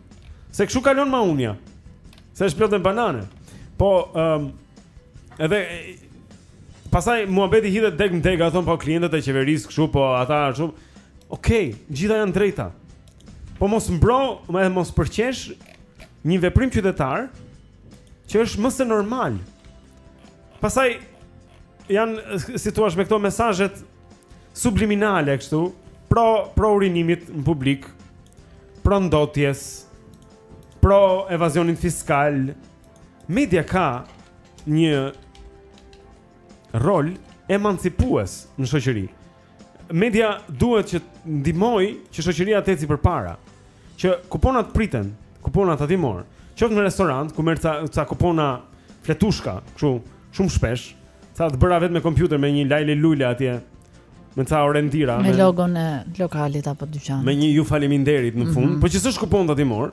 Se kshu kalon maunja. Se është plot me banane. Po ëm um, edhe pastaj muhabeti hidhet degë më degë, a thon po klientët e qeverisë kshu, po ata ashtu. Okej, okay, gjitha janë drejta. Po mos mbro më, edhe mos përqesh një veprim qytetar që është më se normal. Pastaj janë si t'thuash me këto mesazhet subliminale kështu, pro pro urinimit në publik, pro ndotjes, pro evazionit fiskal. Media ka një rol emancipues në shoqëri. Media duhet që të ndihmojë që shoqëria të ecë përpara. Që kuponat të priten, kupona tatimor, qoftë në restorant ku merr ca ca kupona fletushka, kështu, shumë shpesh, ca të bëra vetë me kompjuter me një lajle lule atje. Me ca orendira me, me logon e lokalit apo dyqanit. Me një ju faleminderit në fund, mm -hmm. po që s'është kupon tatimor.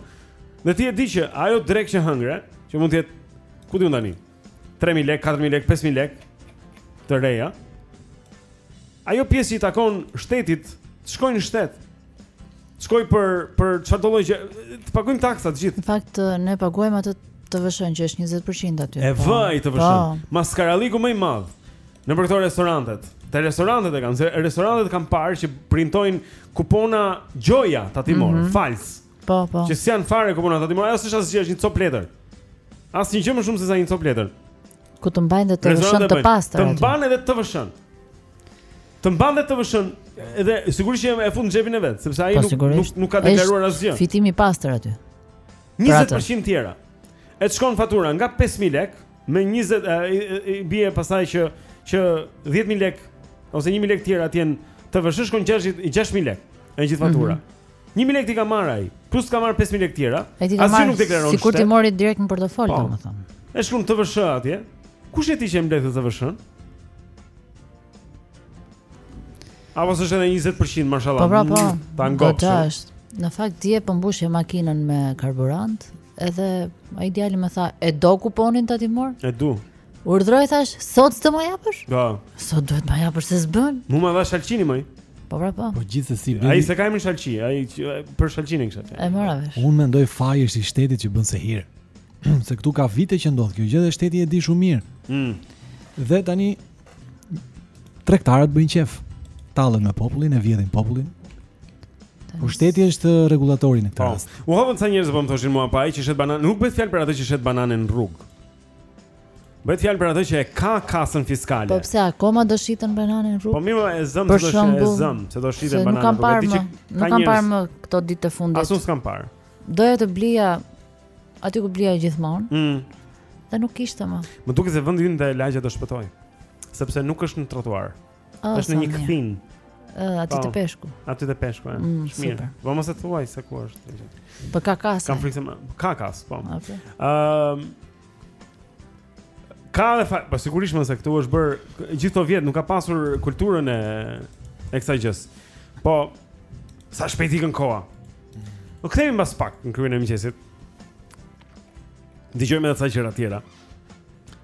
Dhe ti e di që ajo drekë që hëngre, që mund të jetë ku di unë tani. 3000 lek, 4000 lek, 5000 lek të reja. Ajo pjesë që i takon shtetit, të shkojë në shtet. Të shkojë për për çfarëdolloj që të paguajmë taksa të gjithë. Në fakt ne paguajmë atë TVSH-n që është 20% aty. E po. vëj TVSH-n. Po. Maskarallëku më i madh nëpër këto restorantet. Te restorantet e kanë, se restorantet kam parë që printojnë kupona gjoja tatimore, mm -hmm. fals. Po, po. Që s'janë fare kupona tatimorë, ajo s'është asgjë, është një copë letër. Asnjë gjë më shumë se sa një copë letër. Ku të mbajnë dhe TVSH-n të pastër. Të mbajnë edhe TVSH-n. Të mbajnë dhe TVSH-n. Edhe, sigurisht që e fut në xhepin e vet, sepse ai po, nuk, nuk, nuk ka deklaruar asgjë. Fitim i pastër aty. 20% të tjera. E të shkon fatura nga 5.000 lek, me 20, i bie pasaj që, që 10.000 lek, ose 1.000 lek të tjera të jenë TVSH-n, shkon 6.000 lek, e gjithë fatura. Mm -hmm. Një mijë lekë t'i ka marrë ai, plus të ka marrë pesë mijë lekë të tjera. Asgjë nuk deklaron. Sikur t'i mori direkt në portofol, po. domethënë. E shkruan TVSH atje. Kush je ti që e mbledh TVSH-n? Apo s'është dhe 20% mashallah Po pra po mm, Ta ngopë që është Në fakt dje po mbushja makinën me karburant Edhe ai djali me tha E do kuponin tatimor? E du Urdhroj thashë, sot s'do ma japësh? Po. Sot duhet ma japësh se s'bën. Mu ma dha shalqini më. Po pra po. Po gjithsesi bën. Ai s'e ka emrin shalqi, ai për shalqinin kishte fjalën. E mora vesh. Unë mendoj faji është i shtetit që bën sehir, se këtu ka vite që ndodh kjo gjë dhe shteti e di shumë mirë. Mm. Dhe tani tregtarët bëjnë qejf. Tallën me popullin e vjedhin popullin. Po shteti është rregullatori në këtë po. rast. U habitën ca njerëz po më thoshin mua pa ai që shet bananë, nuk bëhet fjalë për atë që shet bananë në rrugë. Bëhet fjalë për atë që e ka kasën fiskale. Po pse akoma do shiten banane në rrugë? Po mirë, e zëmë të shë, e zëmë se do shiten banane. Nuk kam parë më, nuk kam parë më këto ditë të fundit. As unë s'kam parë. Doja të blija aty ku blija gjithmonë. Mm. Dhe nuk kishte më. Më duket se vendi ynë dhe lagja do shpëtojë. Sepse nuk është në trotuar. Oh, është në një kthinë. Uh, aty te peshku. Aty te peshku, e. Mm, Shumë mirë. Po mos e thuaj se ku është. Po ka kasë. Kam frikë se ka kasë, po. Okej. Okay. Ëm um, Ka dhe fa... Po sigurisht më se këtu është bërë gjithë këto vjet nuk ka pasur kulturën e e kësaj gjësë. Po sa shpejt ikën koha. Rikthehemi mbas pak në klubin e mëngjesit. Dëgjojmë edhe ca gjëra të tjera.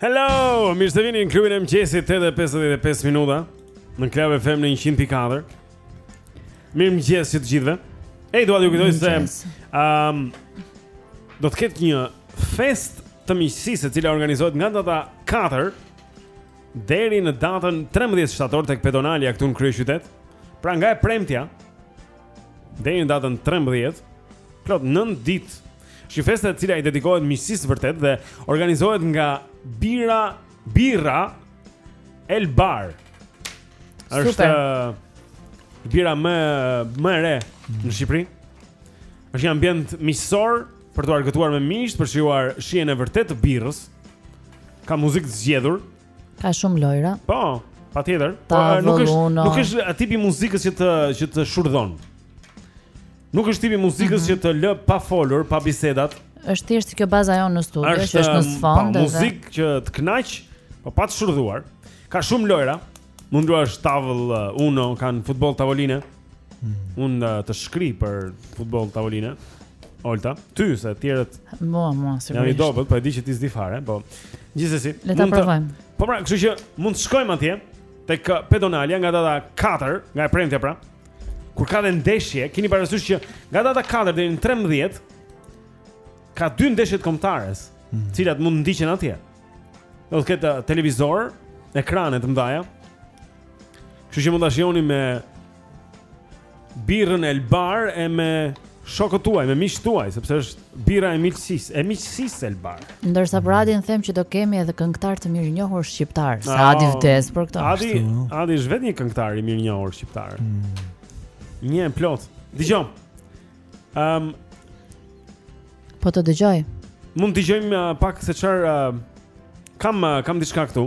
Hello, mirë se vini në klubin e mëngjesit 8:55 minuta në Club FM në 100.4. Mirëmëngjes të gjithëve. Ej, dua t'ju kujtoj se ëm um, do të ketë një festë të miqësisë e cila organizohet nga data 4 deri në datën 13 shtator tek Pedonalia këtu në kryeqytet. Pra nga e premtja deri në datën 13, plot 9 ditë. Është një festë e cila i dedikohet miqësisë së vërtetë dhe organizohet nga Birra, Birra Elbar. Është Super. Eh, birra më më e re në Shqipëri. Është një ambient miqësor për t'u argëtuar me miqtë, për të shijuar shijen e vërtetë të birrës. Ka muzikë të zgjedhur. Ka shumë lojra. Po, patjetër. Po, nuk është nuk është tipi i muzikës që të që të shurdhon. Nuk është tipi i muzikës mm -hmm. që të lë pa folur, pa bisedat. Është thjesht kjo baza jonë në studio, që është, është në sfond. Është muzikë që të kënaq, po pa të shurdhuar. Ka shumë lojra. Mund të luash tavëll uh, Uno, kanë futboll tavoline. Mm. Unë uh, të shkrij për futboll tavoline Olta, ty se të tjerët Mua, mua, sigurisht Jam i dobët, po e di që ti s'di fare Po, gjithsesi Le ta provojmë Po pra, kështu që mund të shkojmë atje Tek uh, pedonalia nga data 4 Nga e premtja pra Kur ka dhe ndeshje, keni parasysh që Nga data 4 deri në 13 Ka dy ndeshje të kombëtares mm. Të cilat mund të ndiqen atje Do të ketë uh, televizor Ekrane të mdhaja Kështu që mund ta shijoni me birrën Elbar e me shokët tuaj, me miqtë tuaj, sepse është birra e miqësisë, e miqësisë Elbar. Ndërsa për Adin them që do kemi edhe këngëtarë të mirënjohur shqiptarë. Sa oh, Adi vdes për këtë. Adi, Adi është vetë një këngëtar i mirënjohur shqiptar. Mm. Njeh plot. Dëgjomë. Ehm um, Po të dëgjoj. Mund të dëgjojmë uh, pak se çfarë uh, kam uh, kam diçka këtu.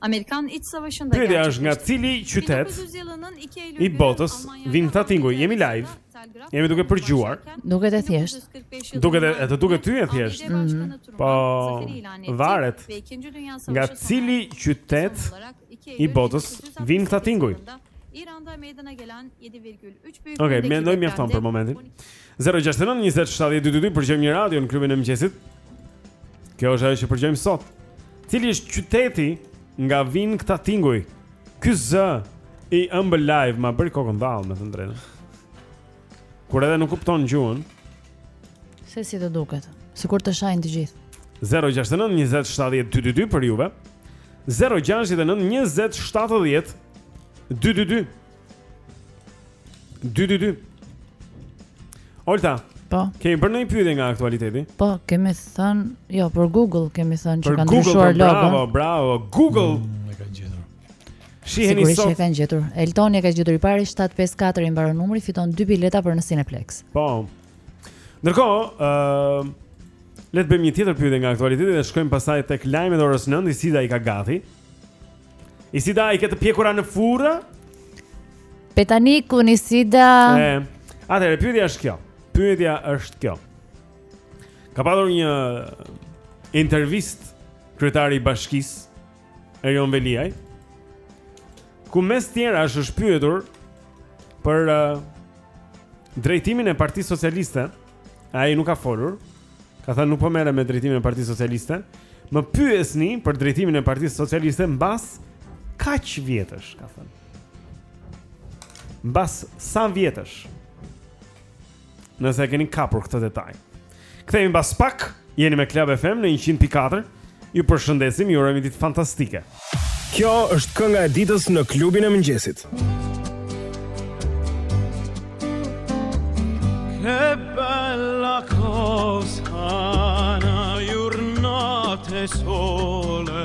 Amerikan iç savaşında gerçekleşti. Pyetja është nga cili qytet i botës vijnë këta tinguj? Jemi live. Jemi duke përgjuar. Duket e thjeshtë. Duket e të duket ty e thjeshtë. Mhm. Po varet nga cili qytet i botës vijnë këta tinguj? İran'da meydana gelen 7,3 Okej, mendoj mjafton për momentin. Zero gjashtë e nëntë njëzet shtatëdhjetë dy dy dy përgjojmë një radio në klubin e mëngjesit. Kjo është ajo që përgjojmë sot. Cili është qyteti nga vijnë këta tinguj? Ky zë i ëmbël live ma bëri kokën dhallë me thënë të drejtën. Kur edhe nuk kupton gjuhën. Se si të duket. Sikur të shajnë të gjithë. 069 20 70 222 për juve. 069 20 70 222. Dy, dy, dy Olta Po Kemi bërë ndonjë pyetje nga aktualiteti Po, kemi thënë Jo, për Google kemi thënë që ka ndryshuar logo Për Google, bravo, bravo Google mm, E ka gjetur Shiheni Sigurisht sot. e kanë gjetur. Eltoni e ka gjetur i pari 754 i mbaron numri, fiton dy bileta për në Cineplex. Po. Ndërkohë, ë uh, le të bëjmë një tjetër pyetje nga aktualiteti dhe shkojmë pastaj tek lajmet e orës 9, Isida i ka gati. Isida i ke të pjekura në furrë? Petanikun Isida E, atëherë, pyetja është kjo Pyetja është kjo Ka pasur një intervistë kryetari i bashkisë Erion Veliaj Ku mes të tjerash është është pyetur Për uh, drejtimin e Partisë Socialiste Për Ai nuk ka folur. Ka thënë nuk po merrem me drejtimin e Partisë Socialiste. Më pyesni për drejtimin e Partisë Socialiste mbas kaq vjetësh, ka thënë. Mbas sa vjetësh? Nëse e keni kapur këtë detaj. Kthehemi mbas pak Jeni me Club FM në 100.4. Ju përshëndesim, ju urojmë ditë fantastike. Kjo është kënga e ditës në klubin e mëngjesit. Che bella cosa una jurnata 'e sole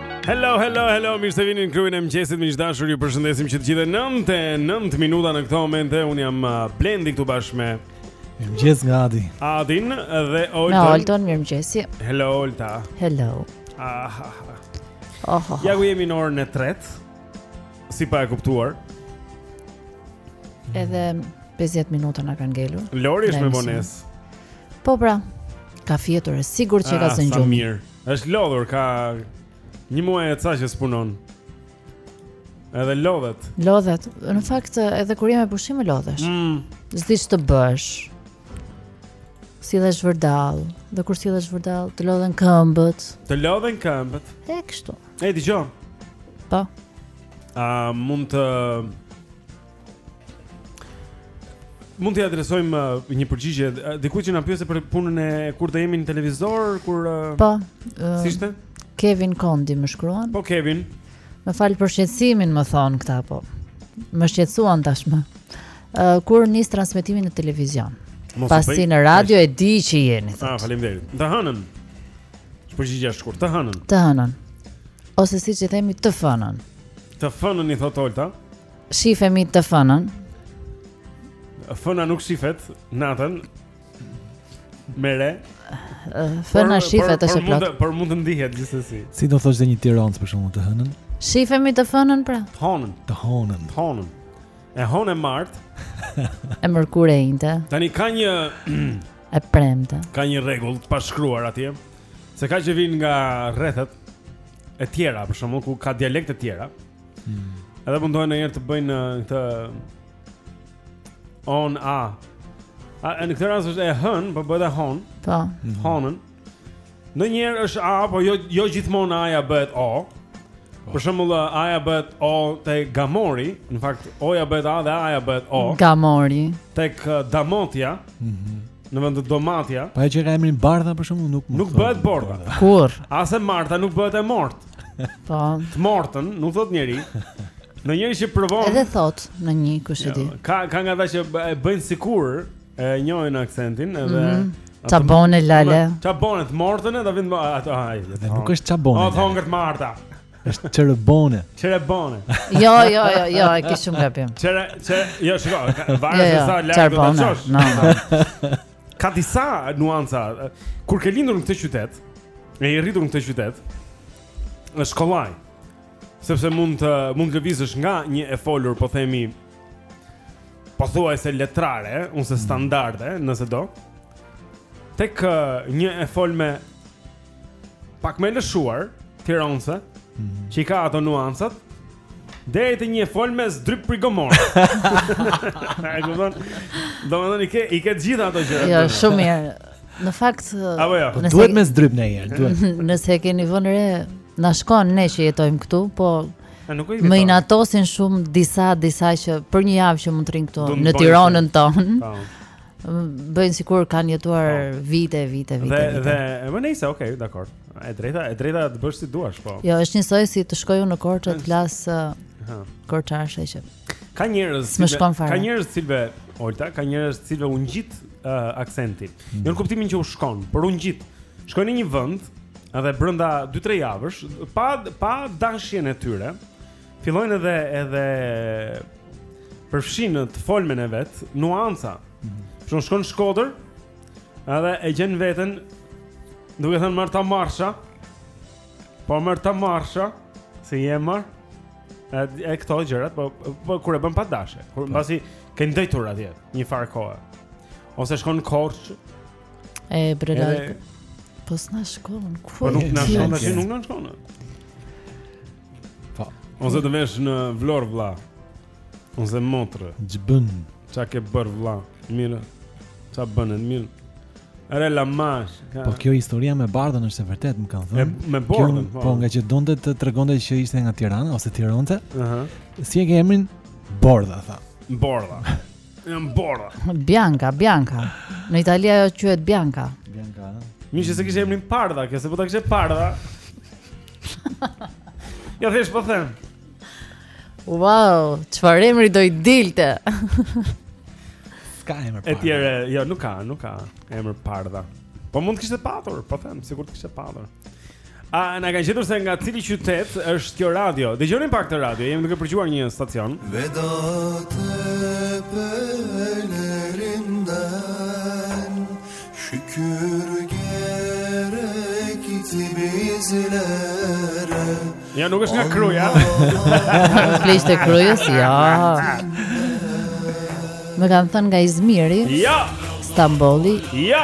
Hello, hello, hello, mirë se vini në klubin e mëngjesit, miq të dashur, ju përshëndesim që të gjithë nëntë e nëntë minuta në këto momente, unë jam uh, Blendi këtu bashkë me... Mirëmëngjes nga Adi. Adin dhe Oltën. Me Oltën, mirëmëngjesi. Hello, Olta. Hello. Aha, aha. Oh, oh, oh. Ja ku jemi në orën e tretë, si pa e kuptuar. Edhe 50 minuta na kanë ngelur. Lori është me vonesë. Po pra, ka fjetur, e sigurt që e ka ah, zënë gjumi. Sa mirë. Është lodhur ka një muaj e ca që s'punon. Edhe lodhet. Lodhet. Në fakt edhe kur je me pushim lodhesh. Mm. S'di ç'të bësh. Sillesh vërdallë, dhe kur sillesh vërdallë, të lodhen këmbët. Të lodhen këmbët. E kështu. E dëgjoj. Po. A mund të Mund t'i adresojmë uh, një përgjigje uh, dikujt që na pyeste për punën e kur të jemi në televizor, kur uh, Po. Uh, si ishte? Kevin Kondi më shkruan. Ok Kevin. Më fal për shqetësimin, më thonë këta po. Më shqetësuan tashmë. Uh, kur nis transmetimi në televizion. Pasi në radio e di që jeni. Ah, faleminderit. Të hënën. Përgjigja është shkurt. Të hënën. Të hënën. Ose siç i themi të fënën. Të fënën i thotë Olta. Shifemi të fënën. Fëna nuk shifet natën. Mere. Fëna shifet është plot. Por mund të ndihet gjithsesi. Si do thoshte një tironc për shembull të hënën? Shifemi të fënën pra. Të honën. Të honën. Të honën. E honë, e martë, e mërkurë, e enjte. Tani ka një e premte. Ka një rregull të pashkruar atje. Se ka që vijnë nga rrethet e tjera, për shembull ku ka dialekte të tjera. Hmm. Edhe mundohen ndonjëherë të bëjnë uh, këtë O-në A-A në këtë rast është e hënë, po bëhet e hon Po mhm. Honën Ndonjëherë është A, po jo, jo gjithmonë A-ja bëhet O po. Për shembull uh, A-ja bëhet O te gamori Në fakt O-ja bëhet A dhe A-ja bëhet O Gamori Tek uh, damotja mhm. Në vend të domatja Po ajo që ka emrin Bardha për shembull nuk Nuk bëhet Bordha Kurrë As e marta nuk bëhet e mortë Po. Të mortën, nuk thotë njeri. Ndonjëri që provon. Edhe thotë ndonjë kushedi. Jo, ka ka nga ata që bëjnë sikur e njohin aksentin edhe mm -hmm. Ça bone lale. Ça bone të mortën edhe vjen ato ai. Nuk është ça bone. Po thon gjatë Marta. Është çerbone. Çerbone. Jo, jo, jo, jo, e ke shumë gabim. Çer, çer, jo, shiko, varet jo, jo, se sa lart do të shkosh. Ka disa nuanca kur ke lindur në këtë qytet, e je rritur në këtë qytet, në shkollaj. Sepse mund të mund të lëvizësh nga një e folur, po themi, pothuajse letrare, ose mm. standarde, nëse do. Tek një e folme pak më e lëshuar, Tironse, mm -hmm. që i ka ato nuancat, Deri te një e folme zdryp prej gomorit. Ai do të thotë, i ke i ke gjithë ato gjëra. Jo, shumë mirë. Në fakt, apo jo, nëse, duhet me zdryp nonjëherë, duhet. Nëse e keni vënë re, na shkon ne që jetojmë këtu, po nuk e Më inatosin shumë disa disa që për një javë që mund të rrin këtu në Tironën tonë. Po. bëjnë sikur kanë jetuar po. vite, vite, vite. Dhe dhe e më nejse, okay, dakor. E drejta, e drejta të bësh si duash, po. Jo, është njësoj si të shkoj unë në Korçë të flas ëh Korçarshe që. Ka njerëz, ka njerëz të cilëve Olta, ka njerëz të cilëve u ngjit uh, aksenti. Mm. Jo në kuptimin që u shkon, por u ngjit. Shkojnë në një vend edhe brenda 2-3 javësh, pa pa dashjen e tyre, Fillojnë edhe edhe përfshin në të folmen e vet nuanca. Mhm. Shkon shkon në Shkodër, edhe e gjen veten duke thënë marr ta marrsha. Po marr ta marrsha, si je more? E, e këto gjërat, po, po kur e bën pa dashje, kur po. mbasi ke ndejtur atje një farë kohe. Ose shkon në Korçë. E brelaj. Po s'na shkon. Ku po nuk na shkon, nuk na shkon. Po. Ose të vesh në Vlorë vlla. Ose motrë. Ç'bën? Ç'a ke bër vlla? Mirë. Ç'a bën mirë? Re la mash. Ka... Po kjo historia me Bardhën është e vërtetë, më kanë thënë. Me, me Bardhën, po. Po ngaqë donte të tregonte që ishte nga Tirana ose Tironte. Ëh. Uh -huh. Si e ke emrin? Bordha tha. Bordha. Jam Bordha. Bianca, Bianca. Në Itali ajo quhet Bianca. Bianca. Mirë që s'e kishe emrin Pardha, kjo se po ta kishe Pardha. Ja jo, thjesht po them. Wow, çfarë emri do i dilte? S'ka emër Pardha. E tjera, jo, nuk ka, nuk ka emër Pardha. Po mund të kishte patur, po them, sikur të kishte patur. A na kanë gjetur se nga cili qytet është kjo radio? Dëgjoni pak këtë radio, jemi duke përgjuar një stacion. Veda të pelerinden Shikër gerek i të bizilere Ja, nuk është nga Kruja. Nuk pleqtë krujës, ja. Më kanë thënë nga Izmiri, Ja, Stambolli, ja.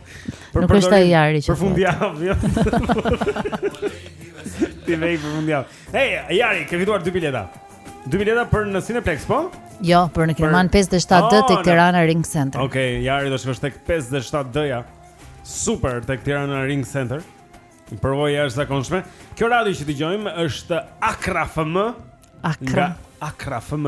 Për Nuk është ai Jari që. Për fundjavë. Jo. Ti vej për fundjavë. Hey, Jari, ke fituar dy bileta. Dy bileta për në Cineplex, po? Jo, për në kinemanë 57D oh, tek Tirana Ring Center. Okej, okay, Jari do të shkosh tek 57D-ja. Super tek Tirana Ring Center. Një përvojë e jashtëzakonshme. Kjo radio që dëgjojmë është Akra FM. Akra. Akra FM.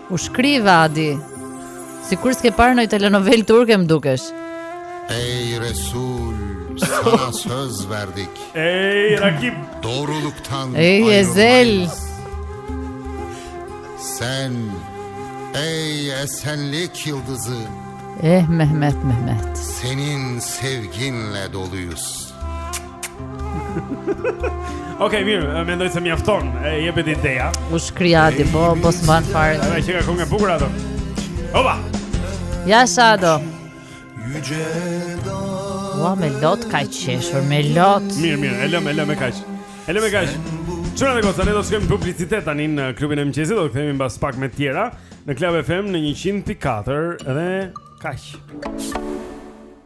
Uşkriva adi. Si kur s'ke parë në telenovel turke më dukesh Ej Resul Sana söz verdik Ej Rakip Doruluktan Ej Ezel Sen Ey esenlik yıldızı Eh Mehmet Mehmet Senin sevginle doluyuz Ok, mirë, mendoj se mjafton. E jepet ideja. U shkri ai, po, po s'mbahet fare. Ai që ka këngë të bukur ato. Opa. Ja Sado. Ua me lot ka qeshur, me lot. Mirë, mirë, e lëmë, e lëmë me kaq. E lëmë me kaq. Çfarë do të thonë, do të shkojmë në publicitet tani në klubin e mëngjesit, do të kthehemi mbas pak me të tjera në Club FM në 104 dhe kaq.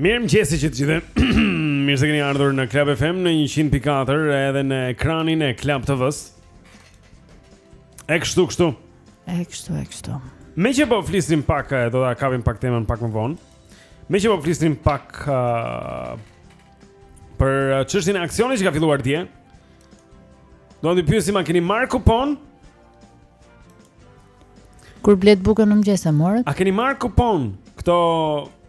Mirëmëngjesi që të gjithë Mirë se keni ardhur në Club FM në 100.4 Edhe në ekranin e Club TV-së E kështu, kështu E kështu, e kështu Meqë po flisnim pak, e do ta kapim pak temën pak më vonë Meqë po flisnim pak uh, Për çështjen e aksionit që ka filluar dje Duam t'i pyesim a keni marrë kupon Kur bletë bukën në mëngjes e morët? A keni marrë kupon këto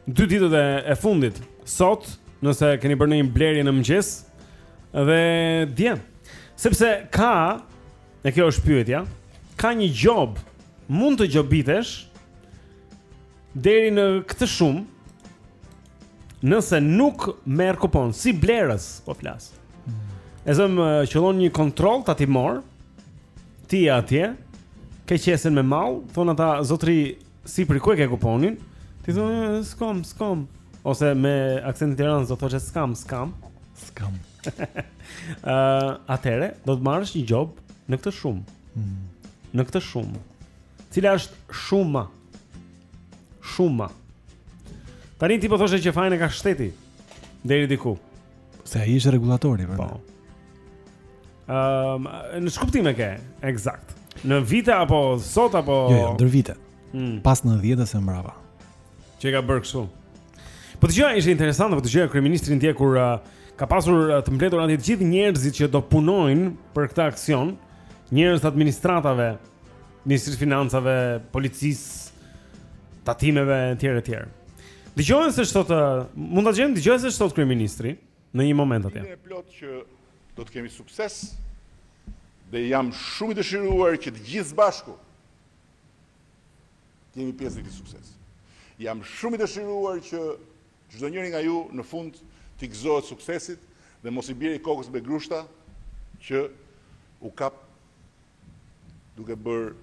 dy ditët e fundit? Sot, nëse keni bërë një blerje në mëngjes dhe dje. Sepse ka, e kjo është pyetja, ka një gjobë, mund të gjobitesh deri në këtë shumë Nëse nuk merr kupon si blerës, po flas. E zëmë qëllon një kontroll tatimor. Ti atje ke qesen me mall, thonë ata zotëri sipër ku e ke kuponin? Ti thua s'kom, s'kom ose me aksentin tiranas do thoshe s'kam, s'kam. S'kam. Ë, atëherë do të marrësh një gjobë në këtë shumë. Mm. Në këtë shumë. Cila është shuma? Shuma Tani ti po thoshe që fajin e ka shteti Deri diku Se ai është rregullatori pra po. um, Në ç'kuptim e ke Ekzakt Në vite apo sot apo Jo, jo, ndër vite mm. Pas nëntëdhjetës e mbrapa Që e ka bërë kështu Po dëgjoja ishte interesante Po dëgjoja kryeministrin dje kur uh, Ka pasur uh, të mbledhur atje të gjithë njerëzit që do punojnë Për këtë aksion Njerëz të administratave Ministrisë së Financave, Policisë, tatimeve etj etj. Dëgjojeni se ç'thotë mund ta gjejmë dëgjojeni se ç'thotë kryeministri në një moment atje. E plotë që do të kemi sukses dhe jam shumë i dëshiruar që të gjithë së bashku të jemi pjesë e këtij suksesi. Jam shumë i dëshiruar që çdo njëri nga ju në fund t'i gëzohet suksesit dhe mos t'i bjerë kokës me grushta që u kap duke bërë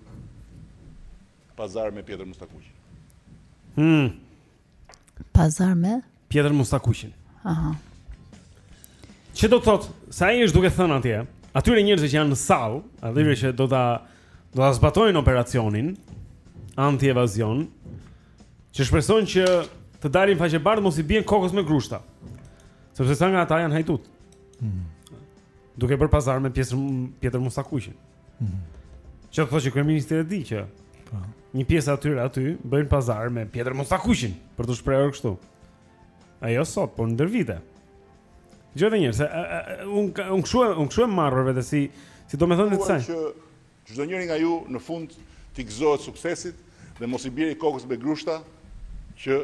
pazar me Pjetër Mustakuqin. Hmm. Pazar me? Pjetër Mustakuqin. Aha. Që do të thotë, se ai është duke thënë atje, atyre njerëzve që janë në sallë, atyre që do ta do ta zbatojnë operacionin anti-evazion, që shpreson që të dalin faqebardhë mos i bien kokës me grushta. Sepse ca nga ata janë hajdutë. Mm. Duke bërë pazar me Pjetër Musakuqin. Mm. Që do të thotë që kryeministri e di që, po, një pjesë atyre aty bëjnë pazar me Pjetër Musakuqin për t'u shprehur kështu. A jo sot, por ndër vite. Gjë të njëjtë, un un kshu un kshu marr vesh se si domethënë. Që çdonjëri nga ju në fund t'i gëzohet suksesit dhe mos i bjerë kokës me grushta që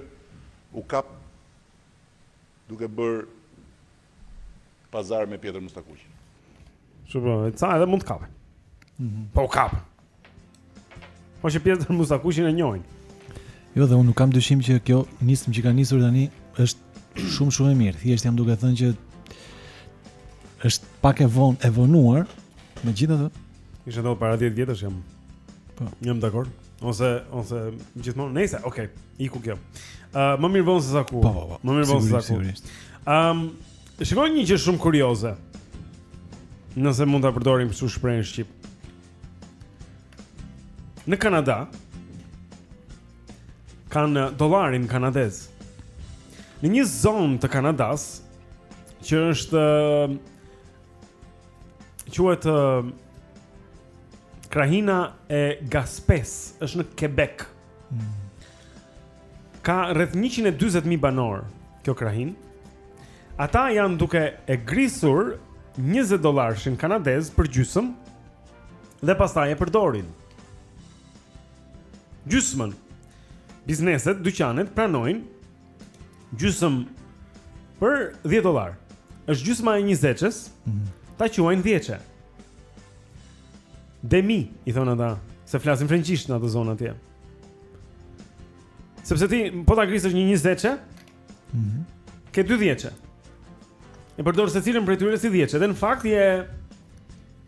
u kap duke bër Pazar me Pjetër Musakuqin. Shumë po, e ca edhe mund të kapë. Mhm. Po u kap. Po që Pjetër Musakuqin e njohin. Jo, dhe unë nuk kam dyshim që kjo nismë që ka nisur tani është shumë shumë e mirë. Thjesht jam duke thënë që është pak e vonë e vonuar, megjithatë. Ishte edhe para 10 vjetësh jam. Po, jam dakord. Ose ose gjithmonë, nejse, okay, iku kjo. Ë, uh, më mirë vonë se sa kurrë. Po, po, po. Më mirë vonë se sa kurrë. Ëm, um, shiko një gjë shumë kurioze. Nëse mund ta përdorim kështu shprehjen shqip. Në Kanada kanë dollarin kanadez. Në një zonë të Kanadas që është Quhet uh, Krahina e Gaspes, është në Quebec. Mm. Ka rreth 140.000 banorë kjo krahinë. Ata janë duke e grisur 20 dollarshin kanadez për gjysëm dhe pastaj e përdorin. Gjysmën. Bizneset, dyqanet pranojnë gjysëm për 10 dollarë. Është gjysma e njëzeçes. Mm -hmm. Ta quajmë dhjeçe. Demi, i thonë ata, se flasin frëngjisht në ato zona atje. Sepse ti po ta grisësh një njëzeçe, ëh, mm -hmm. ke dy dhjeçe. E përdor secilën prej tyre si dhjeçe, dhe në fakt je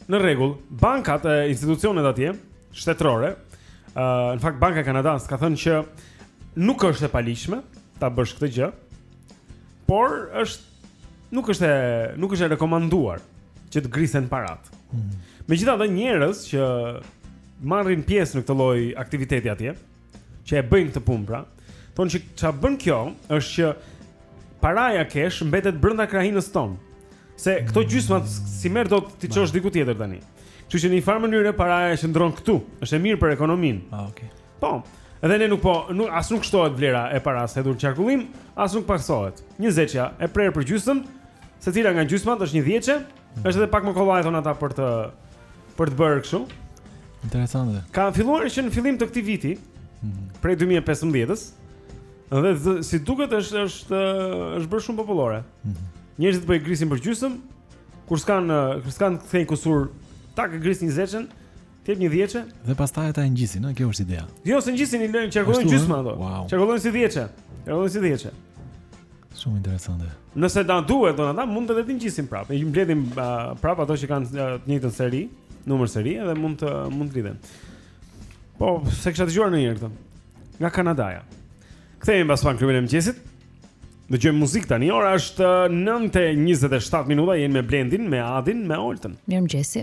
në rregull. Bankat e institucionet atje, shtetërore, ëh, uh, në fakt Banka e Kanadas ka thënë që Nuk është e paligjshme ta bësh këtë gjë, por është nuk është e nuk është e rekomanduar që të grisen paratë. Hmm. Megjithatë njerëz që marrin pjesë në këtë lloj aktiviteti atje, që e bëjnë këtë punë pra, thonë që ça bën kjo është që paraja kesh mbetet brenda krahinës tonë. Se këto gjysma s'i merr dot t'i çosh diku tjetër tani. Kështu që në një farë mënyre paraja qëndron këtu. Është e mirë për ekonominë. Ah, okay. Po. Edhe ne nuk po, nuk as nuk shtohet vlera e parasë hedhur në qarkullim, as nuk paksohet. Njëzeçja e prerë për gjysmë, secila nga gjysmat është një dhjeçe, mm. është edhe pak më kollaj thon ata për të për të bërë kështu. Interesante. Ka filluar që në fillim të këtij viti, mm. prej 2015-s, edhe dhe, si duket është është është bërë shumë popullore. Mm. Njerëzit po e grisin për gjysmë, kur s'kan kur s'kan kthejn kusur tak e gris njëzeçen, Të jep një dhjeçe? Dhe pastaj ata e ngjisin, ha, kjo është ideja. Jo, s'e ngjisin i lënë qarkullojnë gjysmë ato. Wow. Qarkullojnë si dhjeçe. Qarkullojnë si dhjeçe. Shumë interesante. Nëse ta duhet, domethënë mund t'i ngjisin prapë. I mbledhim uh, prapë ato që kanë të njëjtën seri, numër seri dhe mund të mund të lidhen. Po, s'e kisha dëgjuar ndonjëherë këtë. Nga Kanadaja. Kthehemi pas pak në klubin e mëngjesit. Dëgjojmë muzikë tani, ora është 9.27 minuta, jemi me Blendin, me Adin, me Oltën. Mirëmëngjesi.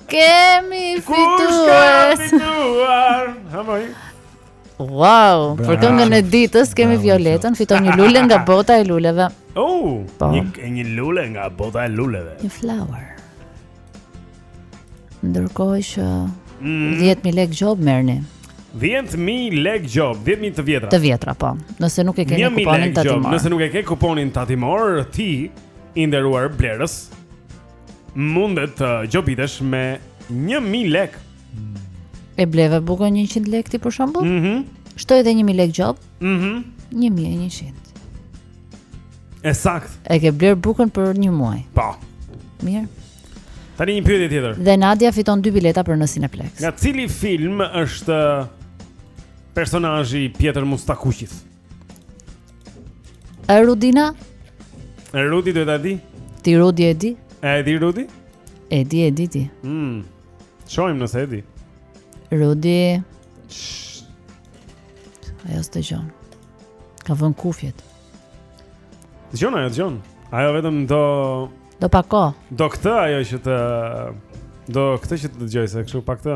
Kemi fituar. Kush ka fituar? Wow, për këngën e ditës kemi Violetën, fiton një lule nga bota e luleve. Oh, po. një një lule nga bota e luleve. Një flower. Ndërkohë që 10000 mm. lekë gjobë merrni. 10000 lek gjobë, 10000 të vjetra. Të vjetra, po. Nëse nuk e ke kuponin tatimor. Nëse nuk e ke kuponin tatimor, ti i nderuar blerës, mundet të gjobitesh me 1000 lek. E bleve bukën 100 lek ti për shembull? Mhm. Mm Shtoji edhe 1000 lek gjobë? Mhm. Mm 1100. E saktë. E ke blerë bukën për një muaj. Po. Mirë. Tani një pyetje tjetër. Dhe Nadia fiton dy bileta për në Cineplexx. Nga cili film është personazhi Pjetër Mustakuqi? E Rudina? E Rudi do ta di? Ti Rudi e di? E di Rudi? E di, e di ti. Mm. Shohim nëse e di. Rudi. Ajo s'dëgjon. Ka vënë kufjet. Dëgjon ajo, dëgjon. Ajo vetëm do... Do pak kohë. Do këtë ajo që të... Do këtë që të dëgjojë se kështu pa këtë.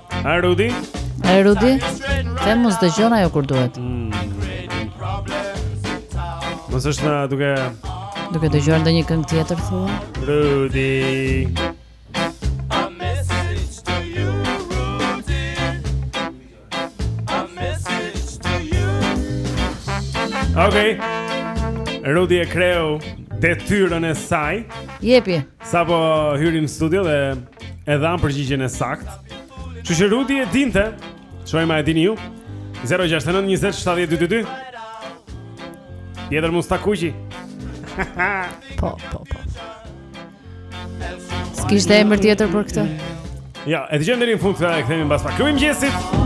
A Rudi? A Rudi? Të mos dëgjon ajo kur duhet. Mm. Mos është na duke duke dëgjuar ndonjë këngë tjetër thua? Rudi. Okay. Rudi e kreu detyrën e saj. Jepi. Sapo hyrim në studio dhe e dhanë përgjigjen e saktë. Kështu që Rudi e dinte, shohim a e dini ju. 069 20 70 222. Pjetër Mustakuqi. po, po, po. S'kishte emër tjetër për këtë. Ja, e dëgjojmë deri në fund këtë e kthehemi mbas pak. Kemi mëngjesit.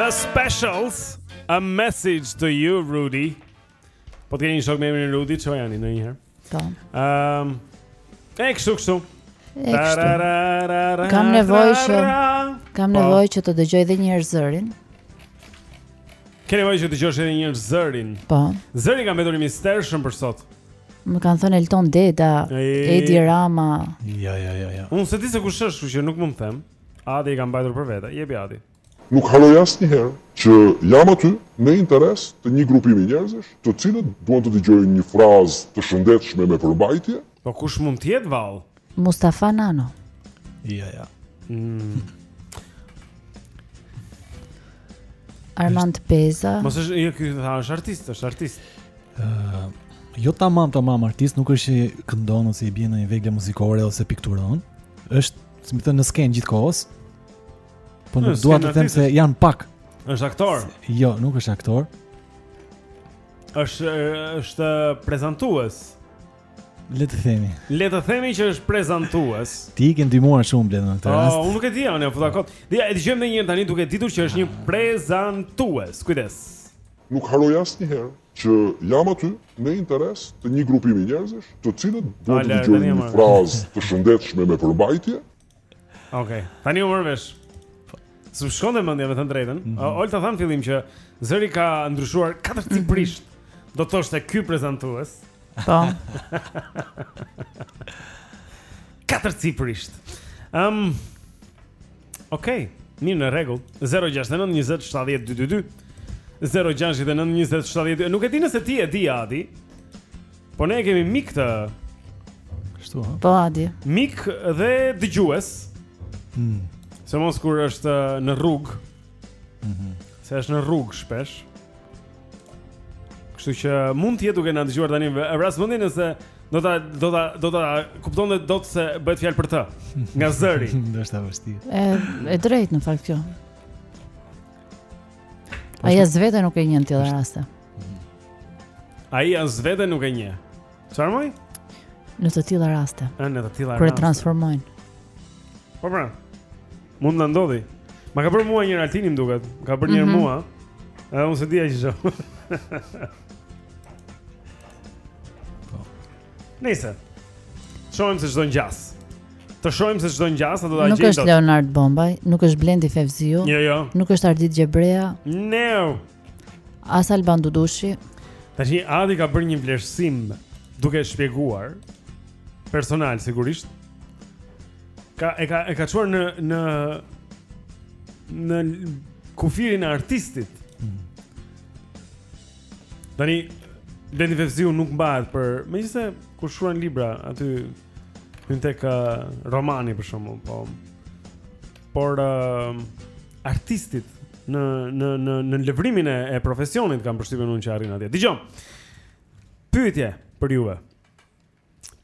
The Specials A Message to You Rudy. Po të keni një shok me emrin Rudy, çojani ndonjëherë? Po. Ehm. Um, kështu kështu. Kam nevojë që kam nevojë që të dëgjoj edhe një herë zërin. Ke nevojë që të dëgjosh edhe një herë zërin Po Zëri ka mbetur i mistershëm për sot Më kanë thënë Elton Deda e... Edi Rama Ja, ja, ja, ja Unë s'e di se kush është, kështu që nuk mund të them Adi e ka mbajtur për vete, jepi Adi Nuk harroj asnjëherë që jam aty në interes të një grupimi njerëzish të cilët duan të dëgjojnë një frazë të shëndetshme me përmbajtje Po kush mund të jetë vallë? Mustafa Nano. Jo, jo. Mm. Armand Peza. Mos është, jo të thamë, është artist, është artist. Ëh, uh, jo tamam tamam artist, nuk është që këndon ose i bie ndonjë vegle muzikore ose pikturon. Është, si me thënë, në skenë gjithë kohës. Po nuk dua të them se janë pak. Është aktor. Jo, nuk është aktor. Është është prezantues. Le të themi. Le të themi që është prezantues. Ti i ke ndihmuar shumë blen në këtë oh, rast. Unë nuk e di, unë ia futa kot. Dhe e dëgjojmë edhe një herë tani duke ditur që është një prezantues. Kujdes. Nuk harroj asnjëherë që jam aty në interes të një grupimi njerëzish, të cilët duan të dëgjojnë një frazë të shëndetshme me përmbajtje, Okej. Okay. Tani u mor vesh. S'u shkonte mendja me thënë të drejtën mm -hmm. Olta tha në fillim që Zëri ka ndryshuar katër mhm. cipërisht mm -hmm. Do të thoshte ky prezantues Po katërcipërisht um, Okej okay. Mirë në rregull 069 20 70 222 069 20 70 222 Nuk e di nëse ti e di adi Po ne e kemi mik të Kështu, ha? Po, Adi. Mik dhe dëgjues. Mm. Se mos kur është uh, në rrugë. Mm -hmm. Se është në rrugë shpesh. Kështu që mund të jetë duke na dëgjuar tani e vras mendjen nëse do ta do ta do ta kuptonte dot se bëhet fjalë për të. Nga zëri. Do të vështirë. Është e drejtë në fakt kjo. Po Ai as vetë nuk e njeh në të tilla raste. Ai as vete nuk e njeh. Çfarë moj? Në të tilla raste. Ëh, në të tilla raste. Kur e transformojnë. Po pra. Mund të ndodhi. Ma ka bërë mua një Altini më duket. Ka bërë një mm -hmm. mua. Edhe unë s'e dija që shoh. Po. Nëse. Shohim se ç'do ngjasë. Të shohim se ç'do ngjasë, do ta gjejmë. Nuk është Leonard Bombaj, nuk është Blendi Fevziu. Jo, jo. Nuk është Ardit Gjebrea. No. As Alban Dudushi. Tash Adi ka bërë një vlerësim duke shpjeguar personal sigurisht. Ka e ka e ka çuar në në në kufirin e artistit. Tani Blendi Fevziu nuk mbahet për, megjithëse kur shkruan libra aty hyn tek uh, romani për shembull, po por uh, artistit në në në në lëvrimin e, e profesionit kam përshtypjen unë që arrin atje. Dëgjo. Pyetje për juve.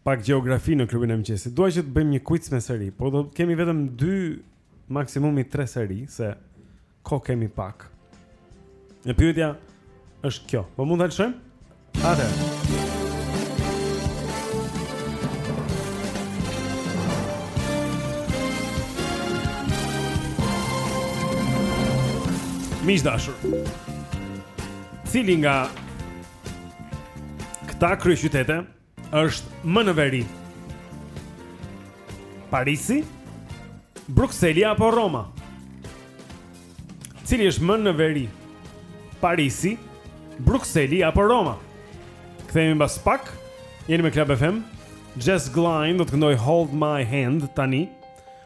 Pak gjeografi në klubin e mëngjesit. Dua që të bëjmë një quiz me seri, por do kemi vetëm 2 maksimumi 3 seri se Kohë kemi pak. E pyetja është kjo. Po mund ta lëshojmë? Atëherë, miq të dashur. Cili nga këta kryeqytete Është më në veri. Parisi, Brukseli apo Roma? Cili është më në veri? Parisi, Brukseli apo Roma? Kthehemi mbas pak. Jeni me Club FM. Jess Glynne do të këndojë Hold My Hand tani.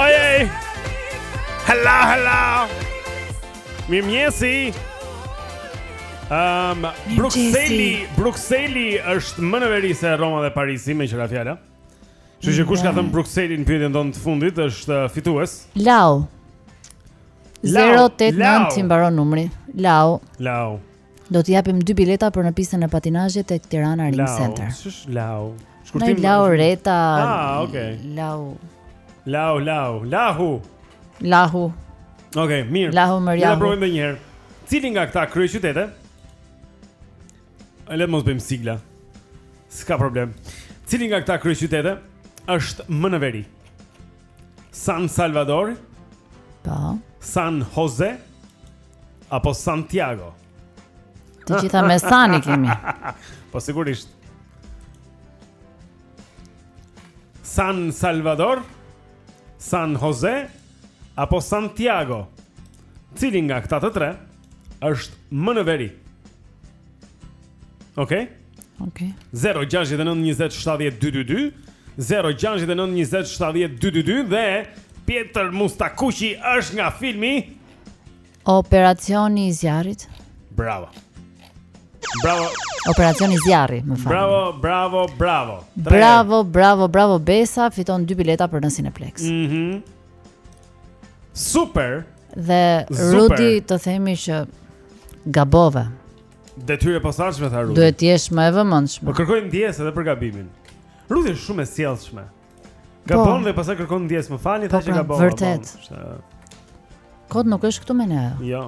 Ojej! Hello, hello! Mirëmëngjesi! Um, Brukseli, Brukseli është më në veri se Roma dhe Parisi, meqë ra fjala. Kështu që kush ka thënë Brukseli në pyetjen tonë të fundit, është uh, fitues. Lau. 089 i mbaron numri. Lau. Lau. Do t'i japim dy bileta për në pistën e patinazhit tek Tirana Ring Center. Lau, ç'është Lau? Shkurtim Laureta. Ah, okay. Lau. Lau, Lau, Lahu. Lahu. Okay, mirë. Lahu më rjahu. Ne provojmë edhe një herë. Cili nga këta kryeqytete? Le të mos bëjmë sigla. S'ka problem. Cili nga këta kryeqytete është më në veri? San Salvador? Po. San Jose? Apo Santiago. Të gjitha me San i kemi. Po sigurisht. San Salvador, San Jose apo Santiago. Cili nga këta të tre është më në veri? Okej. Okay? Okej. Okay. 0692070222 0692070222 dhe Pjetër Mustakuqi është nga filmi Operacioni Zjarri. Bravo. Bravo. Operacioni Zjarri, më fal. Bravo, bravo, bravo. Tre. Bravo, bravo, bravo Besa, fiton dy bileta për në Cineplex. Mhm. Mm Super. Dhe Super. Rudi të themi që gabove. Detyrë e posaçme tha Rudi. Duhet të jesh më e vëmendshme. Po kërkoj ndjesë edhe për gabimin. Rudi është shumë e sjellshme. Gabon po. dhe pastaj kërkon ndjesë, më falni, po, thashë pra, gabova. Vërtet. Bon, Kot nuk është këtu me ne. Jo.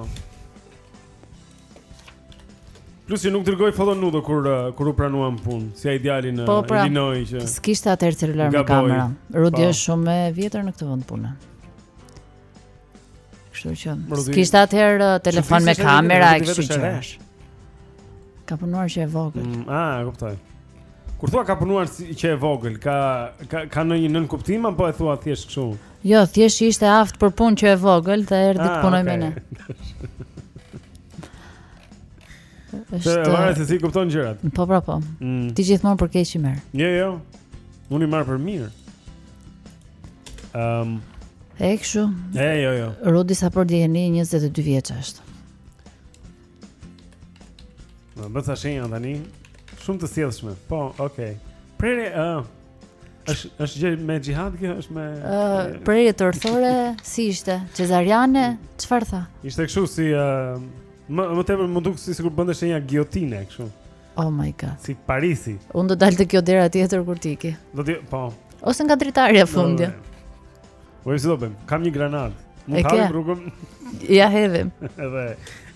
Plus që nuk dërgoi foto nudo kur uh, kur u pranua në punë, si ai djali në po, pra, Illinois që. Po pra. S'kishte atëherë celular me kamera. Rudi po. është shumë e vjetër në këtë vend pune. Kështu që s'kishte atëherë uh, telefon me kamera e kështu që. Ka punuar që e vogël. Mm, a, e kuptoj. Kur thua ka punuar që e vogël, ka ka ka ndonjë nënkuptim apo e thua thjesht kështu? Jo, thjesht ishte e aftë për punë që e vogël dhe erdhi të ah, punojë me ne. Është Varet se si i kupton gjërat. Po, pra, po. Mm. Ti gjithmonë për keq i merr. Jo, jo. Unë i marr për mirë. Ehm. Um, e kështu. E jo jo. Rudi sa për dijeni 22 vjeç është. Më bën ca shenja tani. Shumë të sjellshme. Po, okay. Prerë, ë. Uh, është është gjë me xhihad kjo, është me ë uh, prerje torthore, si ishte? Cezariane, çfarë tha? Ishte kështu si ë uh, më më tepër më dukej sikur bënte shenja gijotine kështu. Oh my god. Si Parisi. Unë do dal te kjo dera tjetër kur të iki. Do ti, po. Ose nga dritarja fundja. Po si do bëjmë? Kam një granat. Mund të hapim rrugën. Ia hedhim. Edhe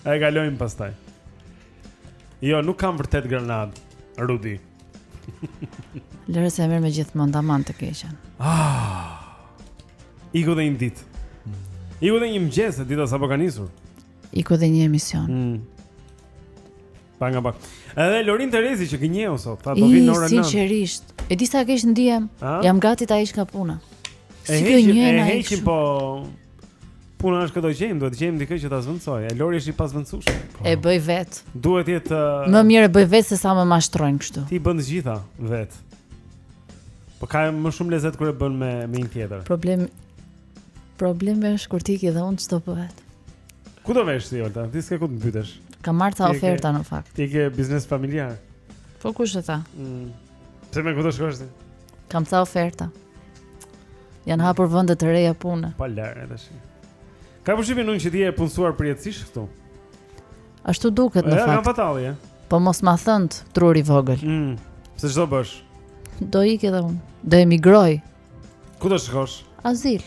ai kalojmë pastaj. Jo, nuk kam vërtet granat, Rudi. Lëre se e merr me gjithë mend, aman të keqen. Ah, Iku dhe një ditë. Iku dhe një mëngjes, dita sapo ka nisur. Iku dhe një emision. Mm. Pa nga pak. Edhe Lorin Terezi që gënjeu sot, tha do vij në orën 9. Sinqerisht, e di sa keq ndihem. Jam gati ta heq nga puna. Si e heqim, e heqim po puna është kë do gjejmë, duhet të gjejmë dikë që ta zëvendësojë. E Lori është i pazëvendësueshëm. Po. E bëj vetë. Duhet të jetë uh, Më mirë e bëj vetë sesa më mashtrojnë kështu. Ti i bën të gjitha vetë. Po ka më shumë lezet kur e bën me me një tjetër. Problem Problem është kur të ik edhe unë ç'do bëhet. Ku do vesh ti Olta? Ti s'ke ku të mbytesh. Kam marrë ca oferta në fakt. Ti ke biznes familjar. Po kush e tha? Mm. Pse mo ku do shkosh ti? Kam ca oferta. Janë hapur vende të reja pune. Po lëre tash. Kam përshtypjen unë që ti je punësuar përjetësisht këtu. Ashtu duket në fakt. Ja, ka fatalli, ja. Po mos ma thëntë truri i vogël. Mm. Pse ç'do bësh? Do ik edhe unë. Do emigroj. Ku do shkosh? Azil.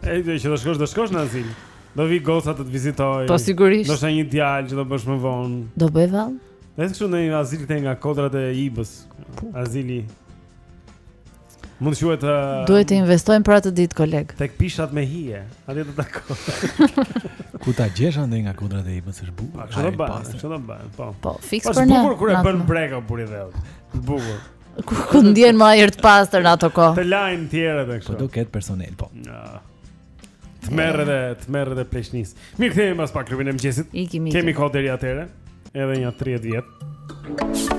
Ej, do të shkosh, do shkosh në azil. Do vijë goca të të vizitojë. Po sigurisht. Do të një djalë që do bësh më vonë. Do bëj vallë. Dhe kështu në një azil këtej nga kodrat e Ibës. Azili. Mund të quhet uh, Duhet të investojmë për atë ditë, koleg. Tek pishat me hije. Atje do të takoj. Ku ta gjesh andej nga kodrat e Ibës është bukur. Çfarë bën? Çfarë bën? Po. Po, fiks për ne. Bukur kur e bën breka burri vallë. Bukur. Ku, ku ndjen më ajër të pastër në ato kohë? Të lajnë të tjerë dhe kështu. Po do ketë personel, po. Ja. Të mirat e, të mirat e pleqnisë. Mirë kthehemi pas pak Klubin e Mëngjesit. Ikim, ikim. Kemi kohë deri atere, edhe nja 30 vjet.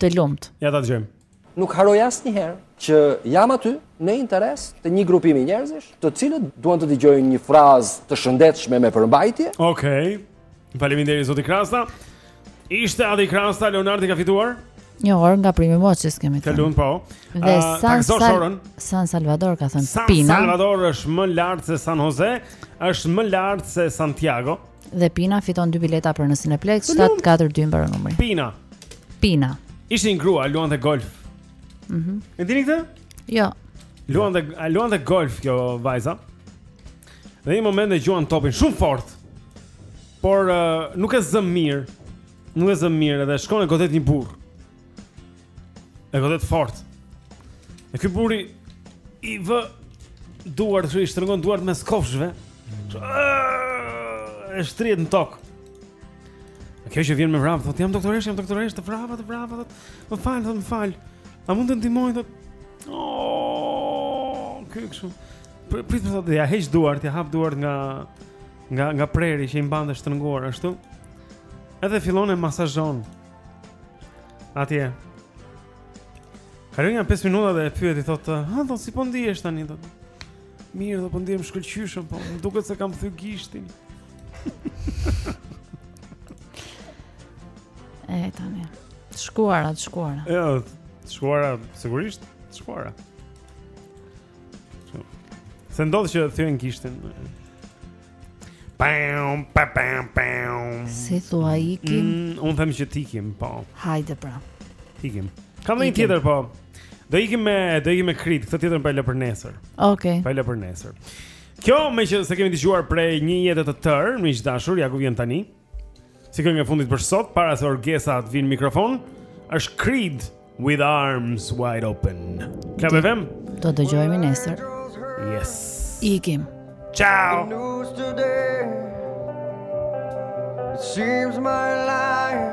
Të lumtë. Ja ta dëgjojmë. Nuk harroj asnjëherë që jam aty në interes të një grupimi njerëzish, të cilët duan të dëgjojnë një frazë të shëndetshme me përmbajtje. Okej. Okay. Faleminderit zoti Krasta. Ishte Adi Krasta, Leonardi ka fituar. Një orë nga primi që kemi te. Kalun, po. Dhe uh, San, Sal San Salvador ka thënë San Pina. San Salvador është më lartë se San Jose, është më lartë se Santiago. Dhe Pina fiton dy bileta për në Cineplex 742 i mbaron numri. Pina. Pina. Ishte një grua, luante golf. Mhm. Mm e dini këtë? Jo. Luante, luante golf kjo vajza. Dhe në një moment e gjuan topin shumë fort. Por uh, nuk e zë mirë. Nuk e zë mirë dhe shkon e godet një burrë. E godet fort. E ky burri i vë duart, i shtrëngon duart mes kofshëve. E shtrihet në tokë. Kjo që vjen me vrap, thotë jam doktoreshë, jam doktoreshë, të vrava, të vrava, thotë. Më fal, thotë, më fal. A mund të ndihmoj thotë? Oh, kjo kështu. Prit mo thotë, ia heq duart, ia hap duart nga nga nga prehri që i mbante shtrënguar ashtu. Edhe fillon e masazhon. Atje. Kalojnë 5 minuta dhe e pyet i thotë, "Hë, si po ndihesh tani?" Thotë. Mirë, thotë po ndihem shkëlqyshëm, po më duket se kam thy gishtin. e tani. Të shkuara, të shkuara. Jo, të shkuara, sigurisht, të shkuara. Se ndodh që thyen gishtin. Pam pam pam pam. Si thua ikim? Mm, un them që t'ikim, po. Hajde pra. T'ikim. Kam dhe një tjetër po. Do ikim me do ikim me Creed, këtë tjetrën po e lë për nesër. Okej. Okay. Po e lë për nesër. Kjo meqë s'e kemi dëgjuar prej një jete të tërë, miq të dashur, ja ku vjen tani. Si kënga e fundit për sot, para se Orgesa të vijë në mikrofon, është Creed with arms wide open. Club FM. Do dëgjohemi nesër. Yes. Ikim. Ciao. It seems my life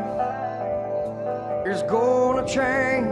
is gonna change.